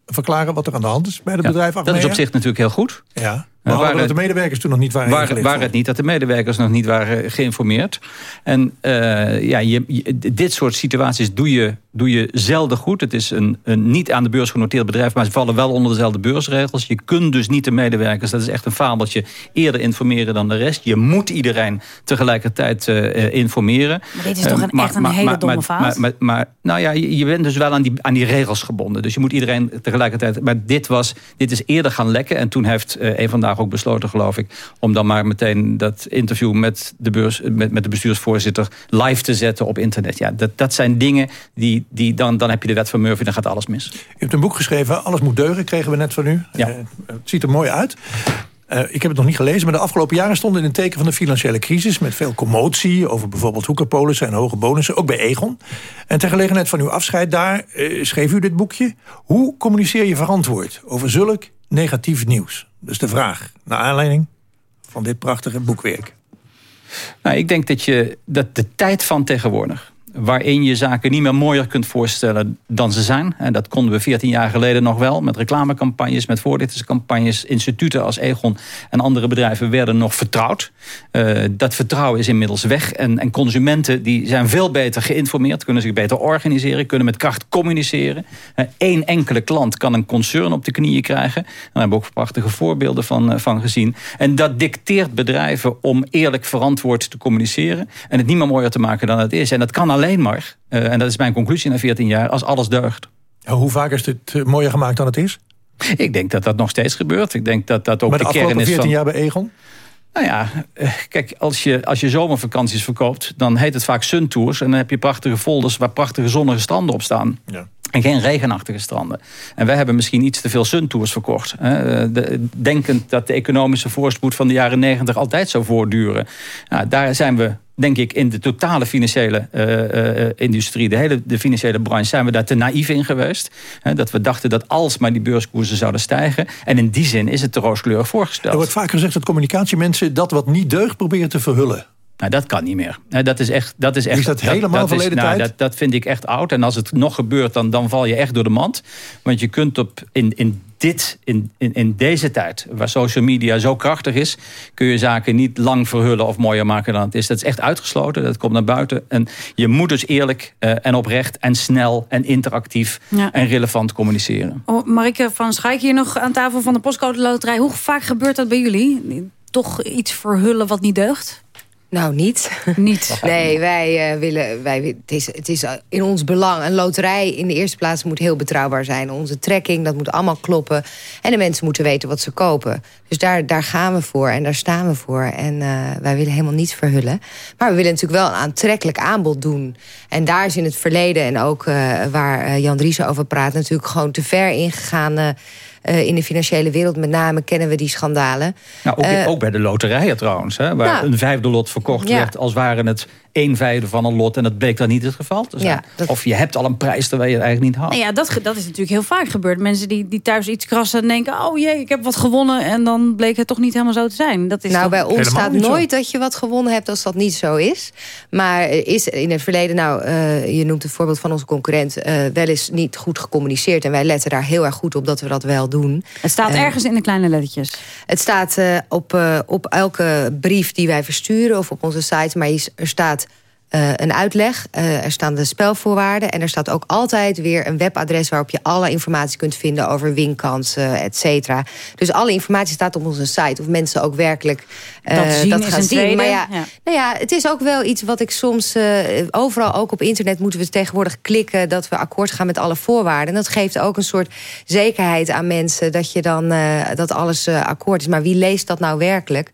verklaren wat er aan de hand is bij het Ja, bedrijf dat is Achmea. op zich natuurlijk heel goed. Ja, Maar waren- dat de medewerkers toen nog niet waren Waar, waar het niet dat de medewerkers nog niet waren geïnformeerd. En eh, ja, je, je- dit soort situaties doe je, doe je zelden goed. Het is een, een niet aan de beurs genoteerd bedrijf... maar ze vallen wel onder dezelfde beursregels. Je kunt dus niet de medewerkers, dat is echt een fabeltje... eerder informeren dan de rest. Je moet iedereen tegelijkertijd eh, eh, informeren. Maar dit is toch een- echt een hele domme maar, fout? Maar, maar, maar, nou ja, je, je bent dus wel aan die, aan die regels gebonden. Dus je moet iedereen tegelijkertijd... Maar dit, was, dit is eerder gaan lekken. En toen heeft eh een vandaag ook besloten, geloof ik... om dan maar meteen dat interview met de, beurs, met, met de bestuursvoorzitter... live te zetten op internet. Ja, dat, dat zijn dingen die, die dan, dan heb je de wet van Murphy... dan gaat alles mis. U hebt een boek geschreven, Alles moet deugen, kregen we net van u. Ja. Eh, het ziet er mooi uit. Eh, ik heb het nog niet gelezen, maar de afgelopen jaren stonden in het teken van de financiële crisis... met veel commotie over bijvoorbeeld hoekerpolissen en hoge bonussen, ook bij Egon. En ter gelegenheid van uw afscheid daar eh, schreef u dit boekje. Hoe communiceer je verantwoord over zulk negatief nieuws? Dus de vraag, naar aanleiding van dit prachtige boekwerk. Nou, ik denk dat, je, dat de tijd van tegenwoordig... waarin je zaken niet meer mooier kunt voorstellen dan ze zijn. Dat konden we 14 jaar geleden nog wel. Met reclamecampagnes, met voorlichtingscampagnes. Instituten als Egon en andere bedrijven werden nog vertrouwd. Uh, dat vertrouwen is inmiddels weg. En, en, consumenten die zijn veel beter geïnformeerd. Kunnen zich beter organiseren. Kunnen met kracht communiceren. Eén enkele klant kan een concern op de knieën krijgen. Daar hebben we ook prachtige voorbeelden van, van gezien. En dat dicteert bedrijven om eerlijk verantwoord te communiceren. En het niet meer mooier te maken dan het is. En dat kan alleen maar, uh, en dat is mijn conclusie na 14 jaar, als alles deugt. Hoe vaak is dit uh, mooier gemaakt dan het is? Ik denk dat dat nog steeds gebeurt. Ik denk dat dat ook maar de, de kern is van... 14 jaar bij Egon? Nou ja, uh, kijk, als je, als je zomervakanties verkoopt... dan heet het vaak suntours. En dan heb je prachtige folders waar prachtige zonnige stranden op staan. Ja. En geen regenachtige stranden. En wij hebben misschien iets te veel suntours verkocht. Hè, de, denkend dat de economische voorspoed van de jaren negentig altijd zou voortduren. Nou, daar zijn we denk ik, in de totale financiële uh, uh, industrie, de hele de financiële branche, zijn we daar te naïef in geweest. He, dat we dachten dat als maar die beurskoersen zouden stijgen. En in die zin is het te rooskleurig voorgesteld. Er wordt vaak gezegd dat communicatiemensen dat wat niet deugt proberen te verhullen. Nou, dat kan niet meer. Dat is echt. Dat is, echt, is dat helemaal dat, dat verleden is, nou, tijd? Dat, dat vind ik echt oud. En als het nog gebeurt, dan, dan val je echt door de mand. Want je kunt op in, in dit, in, in, in deze tijd, waar social media zo krachtig is, kun je zaken niet lang verhullen of mooier maken dan het is. Dat is echt uitgesloten. Dat komt naar buiten. En je moet dus eerlijk uh, en oprecht en snel en interactief ja. en relevant communiceren. Oh, Marike van Schaik hier nog aan tafel van de Postcode Loterij. Hoe vaak gebeurt dat bij jullie? Toch iets verhullen wat niet deugt? Nou, niet. Niet? Nee, wij uh, willen... Wij, het, is, het is in ons belang. Een loterij in de eerste plaats moet heel betrouwbaar zijn. Onze trekking, dat moet allemaal kloppen. En de mensen moeten weten wat ze kopen. Dus daar, daar gaan we voor en daar staan we voor. En uh, wij willen helemaal niets verhullen. Maar we willen natuurlijk wel een aantrekkelijk aanbod doen. En daar is in het verleden, en ook uh, waar Jan Driessen over praat... natuurlijk gewoon te ver ingegaan... Uh, in de financiële wereld met name kennen we die schandalen. Nou, ook, uh, ook bij de loterijen trouwens. Hè, waar nou, een vijfde lot verkocht ja. werd als waren het een vijfde van een lot. En dat bleek dan niet het geval te zijn. Ja, dat... Of je hebt al een prijs terwijl je het eigenlijk niet had. Nou ja, dat, dat is natuurlijk heel vaak gebeurd. Mensen die, die thuis iets krassen en denken... oh jee, ik heb wat gewonnen. En dan bleek het toch niet helemaal zo te zijn. Dat is nou, toch... bij ons staat nooit zo. dat je wat gewonnen hebt als dat niet zo is. Maar is in het verleden, nou, uh, je noemt het voorbeeld van onze concurrent... Uh, wel eens niet goed gecommuniceerd. En wij letten daar heel erg goed op dat we dat wel doen. Het staat uh, ergens in de kleine lettertjes? Het staat op, op elke brief die wij versturen of op onze site. Maar er staat... Uh, een uitleg, uh, er staan de spelvoorwaarden... en er staat ook altijd weer een webadres... waarop je alle informatie kunt vinden over winkansen, et cetera. Dus alle informatie staat op onze site. Of mensen ook werkelijk uh, dat, zien dat gaan zien. Tweede, maar ja, ja, Nou ja, het is ook wel iets wat ik soms... overal, ook op internet, moeten we tegenwoordig klikken... dat we akkoord gaan met alle voorwaarden. En dat geeft ook een soort zekerheid aan mensen... dat, je dan, dat alles akkoord is. Maar wie leest dat nou werkelijk?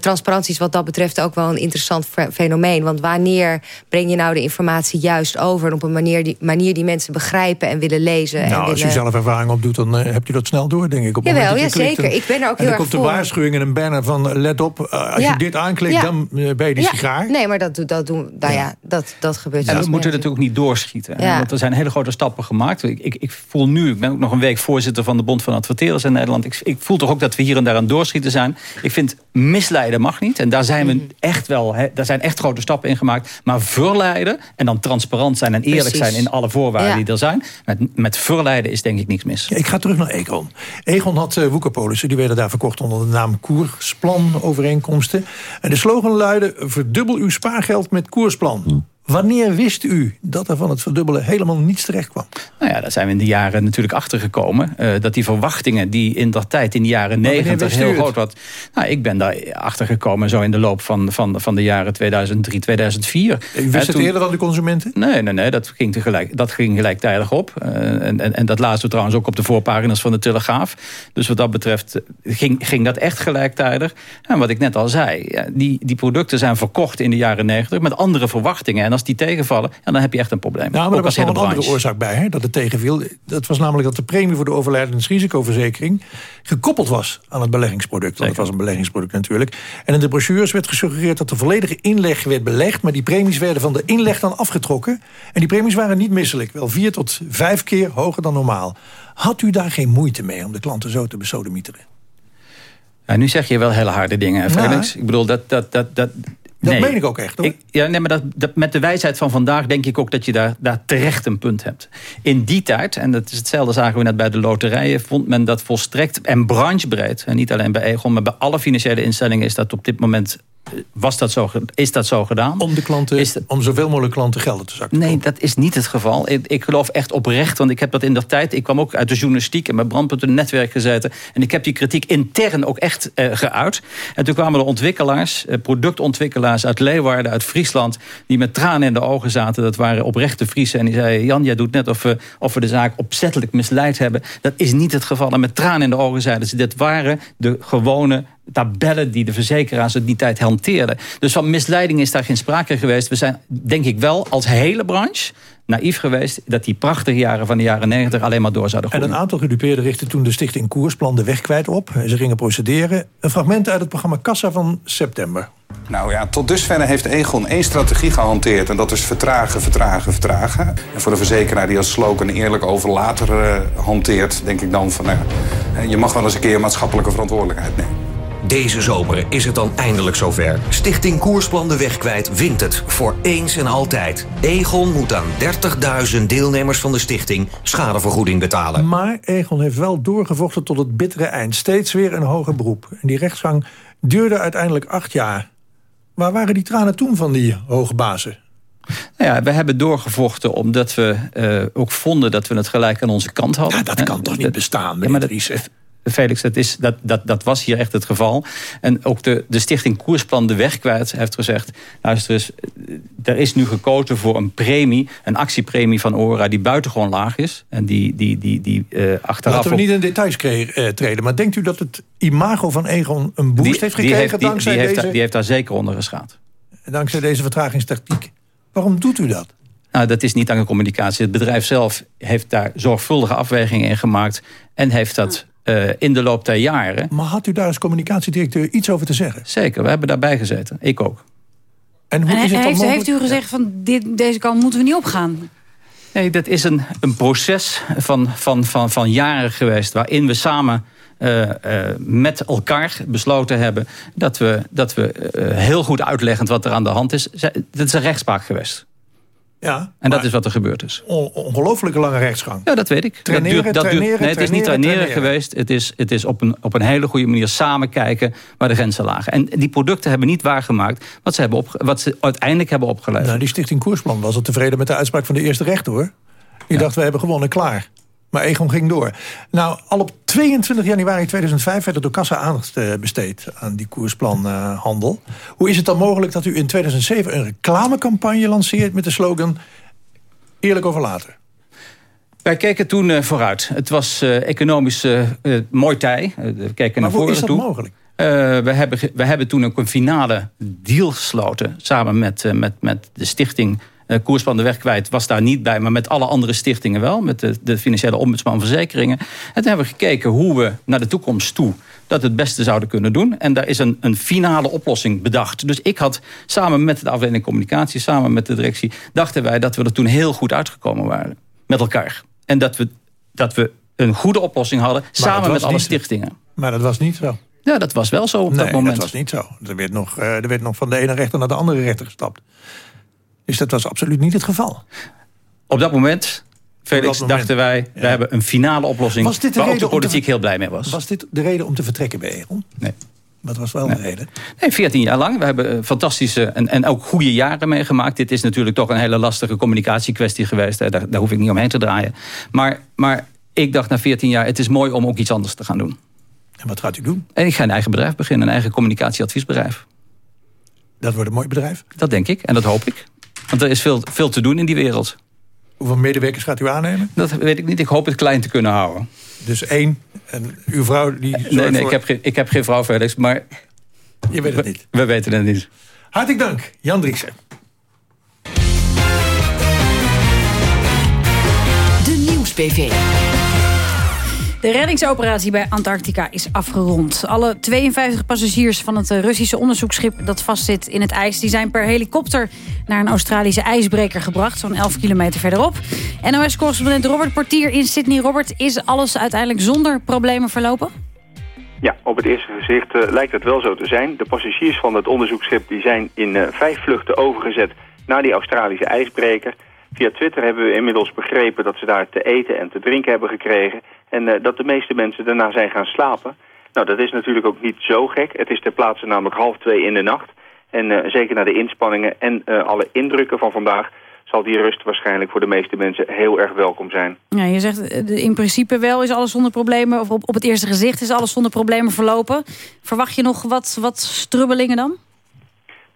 transparantie is wat dat betreft ook wel een interessant fenomeen. Want wanneer breng je nou de informatie juist over... en op een manier die, manier die mensen begrijpen en willen lezen. Nou, en als willen... je zelf ervaring opdoet, dan uh, heb je dat snel door, denk ik. Op Jawel, ja, zeker. Ik ben er ook en heel dan erg komt de voor. waarschuwing en een banner van let op. Uh, als ja. je dit aanklikt, ja. dan uh, ben je die ja. sigaar. Nee, maar dat, dat, doen, nou ja. dat, dat gebeurt En we steeds moeten natuurlijk niet doorschieten. Ja. Want er zijn hele grote stappen gemaakt. Ik, ik, ik, voel nu, ik ben ook nog een week voorzitter van de Bond van Adverteerders in Nederland. Ik, ik voel toch ook dat we hier en daar aan doorschieten zijn. Ik vind misleiden mag niet. En daar zijn we Mhm. echt wel, he, daar zijn echt grote stappen in gemaakt. Maar verleiden en dan transparant zijn en eerlijk Precies. zijn in alle voorwaarden Ja. die er zijn. Met, met verleiden is denk ik niks mis. Ja, ik ga terug naar Egon. Egon had uh, woekerpolissen, die werden daar verkocht onder de naam Koersplan overeenkomsten. En de slogan luidde, verdubbel uw spaargeld met Koersplan. Wanneer wist u dat er van het verdubbelen helemaal niets terecht kwam? Nou ja, daar zijn we in de jaren natuurlijk achter gekomen. Uh, dat die verwachtingen die in dat tijd, in de jaren negentig, heel groot was. Nou, ik ben daar achter gekomen zo in de loop van, van, van de jaren 2003, 2004. U wist het eerder dan de consumenten? Nee, nee, nee dat, ging tegelijk, dat ging gelijktijdig op. Uh, en, en, en dat lazen we trouwens ook op de voorpagina's van de Telegraaf. Dus wat dat betreft ging, ging dat echt gelijktijdig. En wat ik net al zei, die, die producten zijn verkocht in de jaren negentig met andere verwachtingen. En als die tegenvallen, dan heb je echt een probleem. Nou, maar er was nog een andere oorzaak bij, hè, dat het tegenviel. Dat was namelijk dat de premie voor de overlijdensrisicoverzekering... gekoppeld was aan het beleggingsproduct. Want het was een beleggingsproduct natuurlijk. En in de brochures werd gesuggereerd dat de volledige inleg werd belegd... maar die premies werden van de inleg dan afgetrokken. En die premies waren niet misselijk. Wel vier tot vijf keer hoger dan normaal. Had u daar geen moeite mee om de klanten zo te besodemieteren? Ja, nu zeg je wel hele harde dingen, Felix. Ja. Ik bedoel, dat, dat, dat, dat, Dat meen ik ook echt, hoor. Ik, ja, nee, maar dat, dat, met de wijsheid van vandaag denk ik ook dat je daar, daar terecht een punt hebt. In die tijd, en dat is hetzelfde zagen we net bij de loterijen... vond men dat volstrekt en branchebreed... en niet alleen bij Egon, maar bij alle financiële instellingen... is dat op dit moment was dat zo, is dat zo gedaan? Om, de klanten, om zoveel mogelijk klanten gelden te zakken? Nee, dat is niet het geval. Ik, ik, geloof echt oprecht, want ik heb dat in de tijd... ik kwam ook uit de journalistiek en bij Brandpunt een netwerk gezeten... en ik heb die kritiek intern ook echt uh, geuit. En toen kwamen de ontwikkelaars, uh, productontwikkelaars uit Leeuwarden, uit Friesland... die met tranen in de ogen zaten. Dat waren oprechte Friesen. En die zeiden, Jan, jij doet net of we, of we de zaak opzettelijk misleid hebben. Dat is niet het geval. En met tranen in de ogen zeiden ze, dit waren de gewone tabellen die de verzekeraars in die tijd hanteerden. Dus van misleiding is daar geen sprake geweest. We zijn, denk ik wel, als hele branche naïef geweest... dat die prachtige jaren van de jaren 90 alleen maar door zouden groeien. En een aantal gedupeerden richtten toen de stichting Koersplan de weg kwijt op. Ze gingen procederen. Een fragment uit het programma Kassa van september. Nou ja, tot dusver heeft Egon één strategie gehanteerd. En dat is vertragen, vertragen, vertragen. En voor de verzekeraar die als slogan eerlijk over later uh, hanteert... denk ik dan van, uh, je mag wel eens een keer maatschappelijke verantwoordelijkheid nemen. Deze zomer is het dan eindelijk zover. Stichting Koersplan de Weg kwijt wint het. Voor eens en altijd. Egon moet aan 30.000 deelnemers van de stichting schadevergoeding betalen. Maar Egon heeft wel doorgevochten tot het bittere eind. Steeds weer een hoger beroep. En die rechtsgang duurde uiteindelijk acht jaar. Waar waren die tranen toen van die hoge bazen? Nou ja, we hebben doorgevochten omdat we uh, ook vonden dat we het gelijk aan onze kant hadden. Ja, dat kan toch niet bestaan, ja, maar dat, Felix, dat, is, dat, dat, dat was hier echt het geval. En ook de, de stichting Koersplan de Weg kwijt heeft gezegd... luister eens, er is nu gekozen voor een premie, een actiepremie van ORA... die buitengewoon laag is. En die, die, die, die uh, achteraf... Laten we niet in details uh, treden. Maar denkt u dat het imago van Egon een boost heeft gekregen die heeft, die, dankzij die deze... Heeft daar, die heeft daar zeker onder geschaad. Dankzij deze vertragingstactiek. Waarom doet u dat? Nou, dat is niet aan de communicatie. Het bedrijf zelf heeft daar zorgvuldige afwegingen in gemaakt... en heeft dat uh, in de loop der jaren. Maar had u daar als communicatiedirecteur iets over te zeggen? Zeker, we hebben daarbij gezeten. Ik ook. En, hoe en is het heeft, heeft, u gezegd van dit, deze kant moeten we niet opgaan? Nee, dat is een, een proces van, van, van, van jaren geweest... waarin we samen uh, uh, met elkaar besloten hebben... dat we, dat we uh, heel goed uitleggend wat er aan de hand is. Dat is een rechtspraak geweest. Ja, en dat is wat er gebeurd is. ongelooflijke lange rechtsgang. Ja, dat weet ik. Traineren, dat duurt, dat traineren, duurt, nee, het is niet traineren, traineren. geweest. Het is, het is op, een, op een hele goede manier samen kijken waar de grenzen lagen. En die producten hebben niet waargemaakt wat ze, hebben op, wat ze uiteindelijk hebben opgeleverd. Nou, die Stichting Koersplan was al tevreden met de uitspraak van de eerste rechter, hoor. Die ja. dacht, we hebben gewonnen, klaar. Maar Egon ging door. Nou, al op 22 januari 2005 werd er door Kassa aandacht uh, besteed... aan die koersplanhandel. Uh, Hoe is het dan mogelijk dat u in 2007 een reclamecampagne lanceert... met de slogan eerlijk over later? Wij keken toen uh, vooruit. Het was uh, economisch mooi tij. we keken maar naar voren is dat toe. mogelijk? we, hebben, we hebben toen ook een finale deal gesloten... samen met, met, met de stichting uh, Koersplan de Weg kwijt was daar niet bij... maar met alle andere stichtingen wel. Met de, de financiële ombudsman verzekeringen. En toen hebben we gekeken hoe we naar de toekomst toe... dat het beste zouden kunnen doen. En daar is een, een finale oplossing bedacht. Dus ik had samen met de afdeling communicatie... samen met de directie... dachten wij dat we er toen heel goed uitgekomen waren. Met elkaar. En dat we, dat we een goede oplossing hadden... Maar samen met alle stichtingen. Zo. Maar dat was niet zo. Ja, dat was wel zo op nee, dat moment. dat was niet zo. Er werd, nog, uh, er werd nog van de ene rechter naar de andere rechter gestapt. Dus dat was absoluut niet het geval. Op dat moment, Felix, moment, dachten wij... Ja. we hebben een finale oplossing was dit de waar de politiek heel blij mee was. Was dit de reden om te vertrekken bij Egon? Nee. Wat was wel nee. de reden? Nee, 14 jaar lang. We hebben fantastische en, en ook goede jaren meegemaakt. Dit is natuurlijk toch een hele lastige communicatiekwestie geweest. Daar, daar hoef ik niet omheen te draaien. Maar, maar ik dacht na 14 jaar, het is mooi om ook iets anders te gaan doen. En wat gaat u doen? En ik ga een eigen bedrijf beginnen, een eigen communicatieadviesbedrijf. Dat wordt een mooi bedrijf? Dat denk ik en dat hoop ik. Want er is veel, veel te doen in die wereld. Hoeveel medewerkers gaat u aannemen? Dat weet ik niet. Ik hoop het klein te kunnen houden. Dus één. En uw vrouw die... Nee, nee voor... ik, heb geen, ik heb geen vrouw, Felix. Maar Je weet het niet. We, we weten het niet. Hartelijk dank, Jan Driessen. De Nieuws-PV. De reddingsoperatie bij Antarctica is afgerond. Alle 52 passagiers van het Russische onderzoeksschip dat vastzit in het ijs... die zijn per helikopter naar een Australische ijsbreker gebracht... zo'n 11 kilometer verderop. NOS-correspondent Robert Portier in Sydney. Robert, is alles uiteindelijk zonder problemen verlopen? Ja, op het eerste gezicht eh, lijkt het wel zo te zijn. De passagiers van het onderzoeksschip die zijn in eh, vijf vluchten overgezet naar die Australische ijsbreker. Via Twitter hebben we inmiddels begrepen dat ze daar te eten en te drinken hebben gekregen. En eh, dat de meeste mensen daarna zijn gaan slapen. Nou, dat is natuurlijk ook niet zo gek. Het is ter plaatse namelijk half twee in de nacht. En eh, zeker na de inspanningen en eh, alle indrukken van vandaag... zal die rust waarschijnlijk voor de meeste mensen heel erg welkom zijn. Ja, je zegt in principe wel is alles zonder problemen... of op, op het eerste gezicht is alles zonder problemen verlopen. Verwacht je nog wat, wat strubbelingen dan?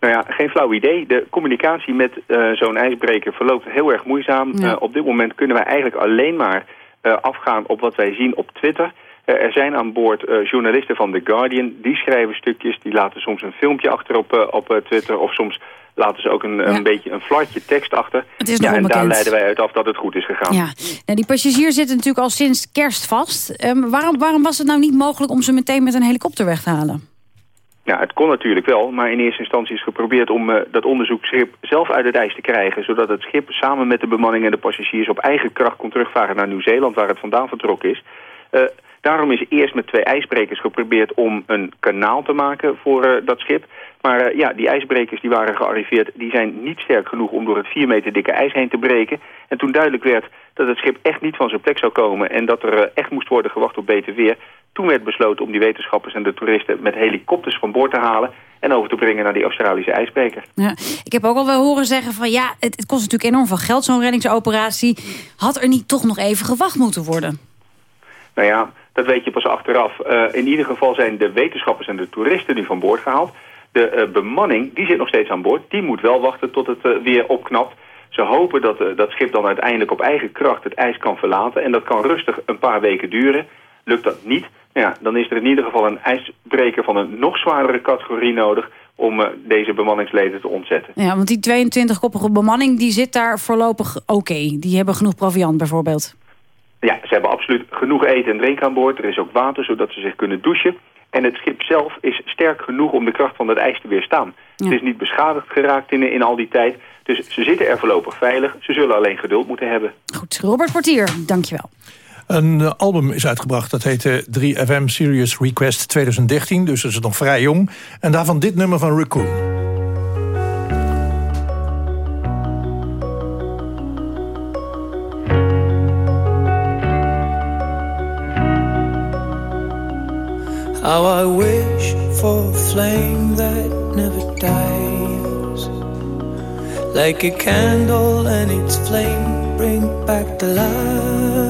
Nou ja, geen flauw idee. De communicatie met eh, zo'n ijsbreker verloopt heel erg moeizaam. Ja. Eh, op dit moment kunnen wij eigenlijk alleen maar eh, afgaan op wat wij zien op Twitter. Er zijn aan boord journalisten van The Guardian. Die schrijven stukjes, die laten soms een filmpje achter op, op Twitter... of soms laten ze ook een, een beetje een flartje tekst achter. Het is ja, en daar leiden wij uit af dat het goed is gegaan. Ja, nou, die passagiers zitten natuurlijk al sinds kerst vast. Ehm, waarom, waarom was het nou niet mogelijk om ze meteen met een helikopter weg te halen? Ja, het kon natuurlijk wel, maar in eerste instantie is geprobeerd om eh, dat onderzoeksschip zelf uit het ijs te krijgen. Zodat het schip samen met de bemanning en de passagiers op eigen kracht kon terugvaren naar Nieuw-Zeeland, waar het vandaan vertrokken is. Eh, daarom is eerst met twee ijsbrekers geprobeerd om een kanaal te maken voor eh, dat schip. Maar ja, die ijsbrekers die waren gearriveerd, die zijn niet sterk genoeg om door het 4 meter dikke ijs heen te breken. En toen duidelijk werd dat het schip echt niet van zijn plek zou komen en dat er echt moest worden gewacht op beter weer, toen werd besloten om die wetenschappers en de toeristen met helikopters van boord te halen en over te brengen naar die Australische ijsbreker. Ja, ik heb ook al wel horen zeggen van ja, het, het kost natuurlijk enorm veel geld zo'n reddingsoperatie. Had er niet toch nog even gewacht moeten worden? Nou ja, dat weet je pas achteraf. Eh, in ieder geval zijn de wetenschappers en de toeristen nu van boord gehaald. De eh, bemanning, die zit nog steeds aan boord. Die moet wel wachten tot het eh, weer opknapt. Ze hopen dat dat schip dan uiteindelijk op eigen kracht het ijs kan verlaten. En dat kan rustig een paar weken duren. Lukt dat niet, nou ja, dan is er in ieder geval een ijsbreker van een nog zwaardere categorie nodig... om eh, deze bemanningsleden te ontzetten. Ja, want die 22-koppige bemanning die zit daar voorlopig oké. Die hebben genoeg proviant bijvoorbeeld. Ja, ze hebben absoluut genoeg eten en drinken aan boord. Er is ook water, zodat ze zich kunnen douchen. En het schip zelf is sterk genoeg om de kracht van het ijs te weerstaan. Het is niet beschadigd geraakt in, in al die tijd. Dus ze zitten er voorlopig veilig. Ze zullen alleen geduld moeten hebben. Goed, Robert Portier, dankjewel. Een eh, album is uitgebracht, dat heette 3FM Serious Request 2013. Dus dat is nog vrij jong. En daarvan dit nummer van Raccoon. How I wish for a flame that never dies. Like a candle and its flame bring back the light.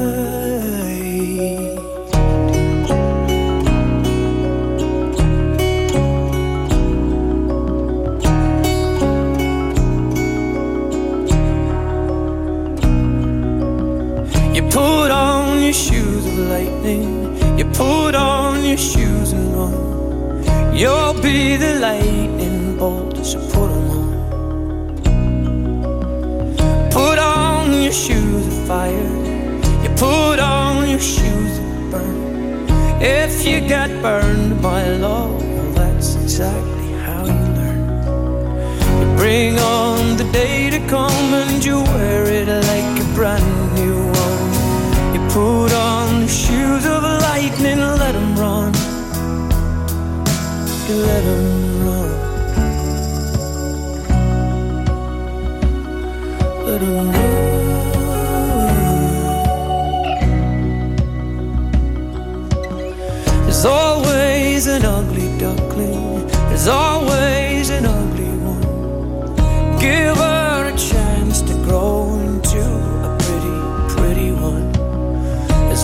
Shoes of lightning. You put on your shoes and run. You'll be the lightning bolt, so put 'em on. Put on your shoes of fire. You put on your shoes of burn. If you got burned by love, that's exactly how you learn. You bring on the day to come and you wear it like a brand new one. Shoes of lightning, let 'em run. Let 'em run. Let 'em run. There's always an ugly duckling. There's always an ugly one. Give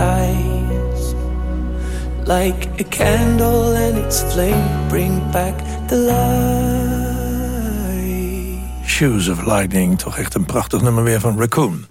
dies. Like a candle and its flame bring back the light. Shoes of Lightning, toch echt een prachtig nummer weer van Raccoon.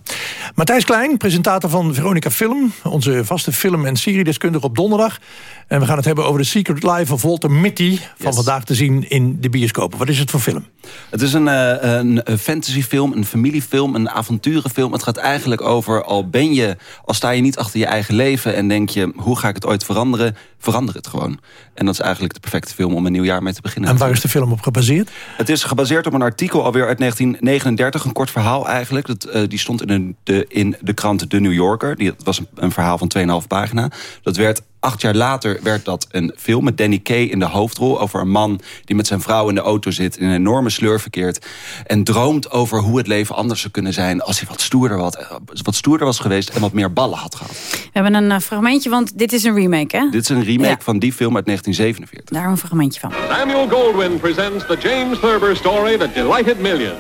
Matthijs Klein, presentator van Veronica Film. Onze vaste film- en seriedeskundige op donderdag. En we gaan het hebben over de Secret Life van Walter Mitty... van vandaag te zien in de bioscopen. Wat is het voor film? Het is een, eh, een, een fantasyfilm, een familiefilm, een avonturenfilm. Het gaat eigenlijk over, al ben je, al sta je niet achter je eigen leven... en denk je, hoe ga ik het ooit veranderen? Verander het gewoon. En dat is eigenlijk de perfecte film om een nieuw jaar mee te beginnen. En waar is de film op gebaseerd? Het is gebaseerd op een artikel alweer uit 1939. Een kort verhaal eigenlijk. Dat, eh, die stond in, een, de, in de krant The New Yorker. Die, dat was een, een verhaal van 2,5 pagina. Dat werd Acht jaar later werd dat een film met Danny Kay in de hoofdrol... over een man die met zijn vrouw in de auto zit... in een enorme sleur verkeert... en droomt over hoe het leven anders zou kunnen zijn... als hij wat stoerder, wat, wat stoerder was geweest en wat meer ballen had gehad. We hebben een uh, fragmentje, want dit is een remake, hè? Dit is een remake ja. van die film uit 1947. Daar een fragmentje van. Samuel Goldwyn presents the James Thurber story that delighted millions.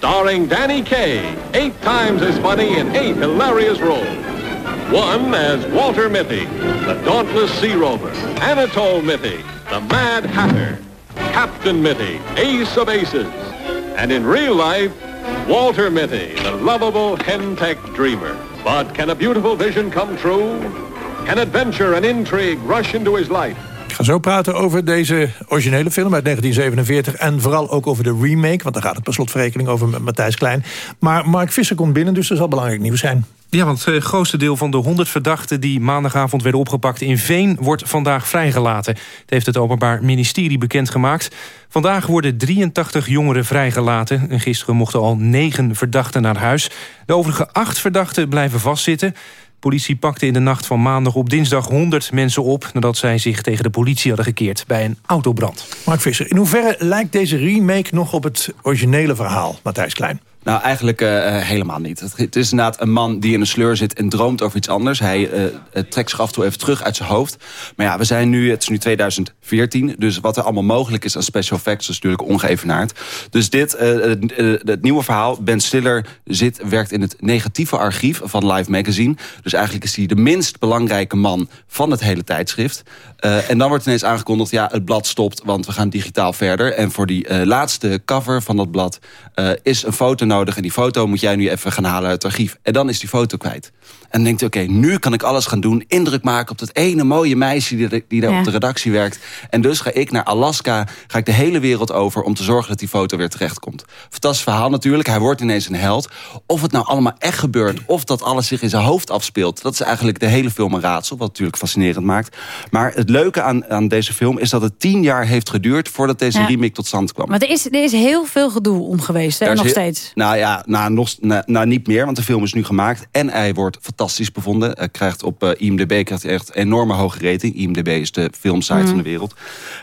Starring Danny Kaye, eight times as funny in eight hilarious roles. One as Walter Mitty, the dauntless sea rover. Anatole Mitty, the Mad Hatter. Captain Mitty, ace of aces. And in real life, Walter Mitty, the lovable hen-tech dreamer. But can a beautiful vision come true? Can adventure and intrigue rush into his life? Ik ga zo praten over deze originele film uit 1947... en vooral ook over de remake, want daar gaat het per slotverrekening over met Matthijs Klein. Maar Mark Visser komt binnen, dus er zal belangrijk nieuws zijn. Ja, want het grootste deel van de 100 verdachten die maandagavond werden opgepakt in Veen wordt vandaag vrijgelaten. Het heeft het Openbaar Ministerie bekendgemaakt. Vandaag worden 83 jongeren vrijgelaten. En gisteren mochten al 9 verdachten naar huis. De overige 8 verdachten blijven vastzitten. Politie pakte in de nacht van maandag op dinsdag 100 mensen op... nadat zij zich tegen de politie hadden gekeerd bij een autobrand. Mark Visser, in hoeverre lijkt deze remake nog op het originele verhaal, Matthijs Klein? Nou, eigenlijk uh, helemaal niet. Het, is inderdaad een man die in een sleur zit en droomt over iets anders. Hij uh, trekt zich af en toe even terug uit zijn hoofd. Maar ja, we zijn nu, het is nu 2014, dus wat er allemaal mogelijk is aan special effects is natuurlijk ongeëvenaard. Dus dit, het, het, nieuwe verhaal, Ben Stiller zit, werkt in het negatieve archief van Live Magazine. Dus eigenlijk is hij de minst belangrijke man van het hele tijdschrift. en dan wordt ineens aangekondigd, ja, het blad stopt, want we gaan digitaal verder. En voor die laatste cover van dat blad is een foto nodig. En die foto moet jij nu even gaan halen uit het archief. En dan is die foto kwijt. En dan denkt hij, oké, nu kan ik alles gaan doen. Indruk maken op dat ene mooie meisje die, die daar ja. op de redactie werkt. En dus ga ik naar Alaska, ga ik de hele wereld over... om te zorgen dat die foto weer terechtkomt. Fantastisch verhaal natuurlijk. Hij wordt ineens een held. Of het nou allemaal echt gebeurt, of dat alles zich in zijn hoofd afspeelt... dat is eigenlijk de hele film een raadsel, wat natuurlijk fascinerend maakt. Maar het leuke aan, aan deze film is dat het tien jaar heeft geduurd... voordat deze ja. remake tot stand kwam. Maar er is, er is heel veel gedoe om geweest, hè, nog steeds. Nou ja, nou, nog, nou, nou, niet meer, want de film is nu gemaakt. En hij wordt fantastisch bevonden. Hij krijgt op uh, IMDb krijgt hij echt een enorme hoge rating. IMDb is de filmsite mm. van de wereld.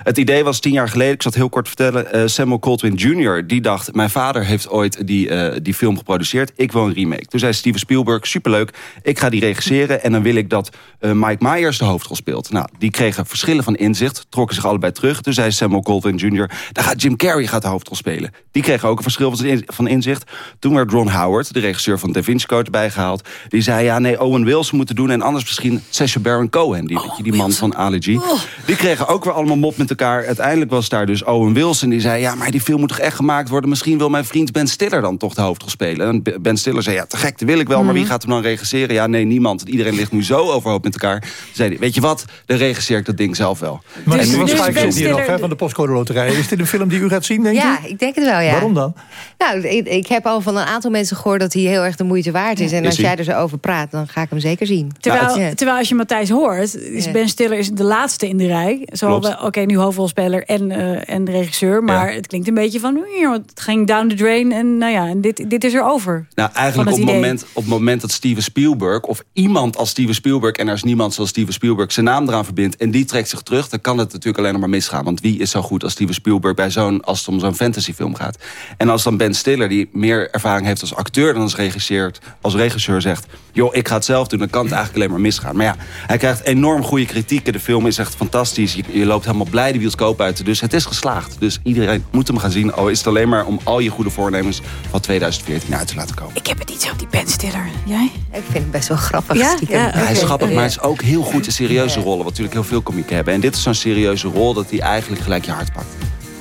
Het idee was tien jaar geleden, ik zal het heel kort vertellen... Uh, Samuel Coldwyn Jr. die dacht... mijn vader heeft ooit die, uh, die film geproduceerd. Ik wil een remake. Toen zei Steven Spielberg, superleuk. Ik ga die regisseren en dan wil ik dat Mike Myers de hoofdrol speelt. Nou, die kregen verschillen van inzicht. Trokken zich allebei terug. Toen zei Samuel Coldwyn Jr. dan gaat Jim Carrey gaat de hoofdrol spelen. Die kregen ook een verschil van inzicht. Toen werd Ron Howard, de regisseur van Da Vinci Code, erbij gehaald. Die zei, ja nee, Owen Wilson moeten doen... en anders misschien Sacha Baron Cohen, die, oh, die man van Ali G. Oh. Die kregen ook weer allemaal mop met elkaar. Uiteindelijk was daar dus Owen Wilson, die zei... ja, maar die film moet toch echt gemaakt worden? Misschien wil mijn vriend Ben Stiller dan toch de hoofdrol spelen. En Ben Stiller zei, ja, te gek, dat wil ik wel... maar wie Mhm. gaat hem dan regisseren? Ja, nee, niemand. Iedereen ligt nu zo overhoop met elkaar. Toen zei hij, weet je wat, dan regisseer ik dat ding zelf wel. Maar en nu dus was Ben hier Stiller- nog hè, van de postcode loterij. Is dit een film die u gaat zien, denk Ja, u? ik denk het wel, ja. Waarom dan? Nou, ik, ik heb al van een aantal mensen gehoord dat hij heel erg de moeite waard is. En als jij er zo over praat, dan ga ik hem zeker zien. Terwijl, Ja. terwijl als je Matthijs hoort, is Ja. Ben Stiller is de laatste in de rij. Zo Klopt. we- Oké, nu hoofdrolspeler en, eh, en de regisseur. Maar het klinkt een beetje van, "Hier, het ging down the drain. En nou ja, en dit, dit is er over. Nou, eigenlijk op het moment, op het moment dat Steven Spielberg... of iemand als Steven Spielberg... en er is niemand zoals Steven Spielberg zijn naam eraan verbindt... en die trekt zich terug, dan kan het natuurlijk alleen nog maar misgaan. Want wie is zo goed als Steven Spielberg... bij zo'n als het om zo'n fantasyfilm gaat? En als dan Ben Stiller, die meer ervaring heeft als acteur dan als regisseur, als regisseur zegt... joh, ik ga het zelf doen, dan kan het eigenlijk alleen maar misgaan. Maar ja, hij krijgt enorm goede kritieken. De film is echt fantastisch. Je, je loopt helemaal blij de bioscoop uit. Dus het is geslaagd. Dus iedereen moet hem gaan zien. Al is het alleen maar om al je goede voornemens van 2014 uit te laten komen. Ik heb het niet zo op die penstiller. Jij? Ik vind het best wel grappig. Ja? stiekem. Ja, Hij is grappig, maar hij is ook heel goed in serieuze rollen. Wat natuurlijk heel veel komieken hebben. En dit is zo'n serieuze rol dat hij eigenlijk gelijk je hart pakt.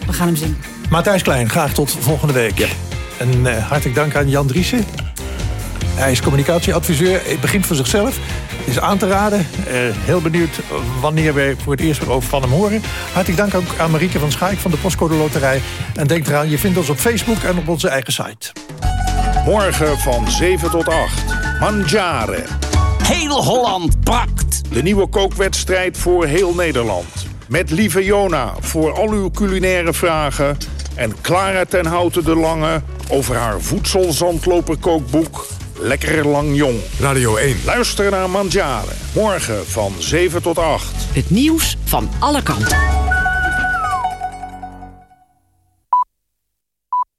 We gaan hem zien. Matthijs Klein, graag tot volgende week. En eh, hartelijk dank aan Jan Driessen. Hij is communicatieadviseur. Hij begint voor zichzelf. Is aan te raden. Eh, heel benieuwd wanneer wij voor het eerst weer over van hem horen. Hartelijk dank ook aan Marieke van Schaik van de Postcode Loterij. En denk eraan, je vindt ons op Facebook en op onze eigen site. Morgen van 7 tot 8. Mangiare. Heel Holland bakt. De nieuwe kookwedstrijd voor heel Nederland. Met lieve Jona voor al uw culinaire vragen. En Clara ten Houten de Lange over haar voedselzandloperkookboek Lekker Lang Jong. Radio 1. Luister naar Mangiare. Morgen van 7 tot 8. Het nieuws van alle kanten.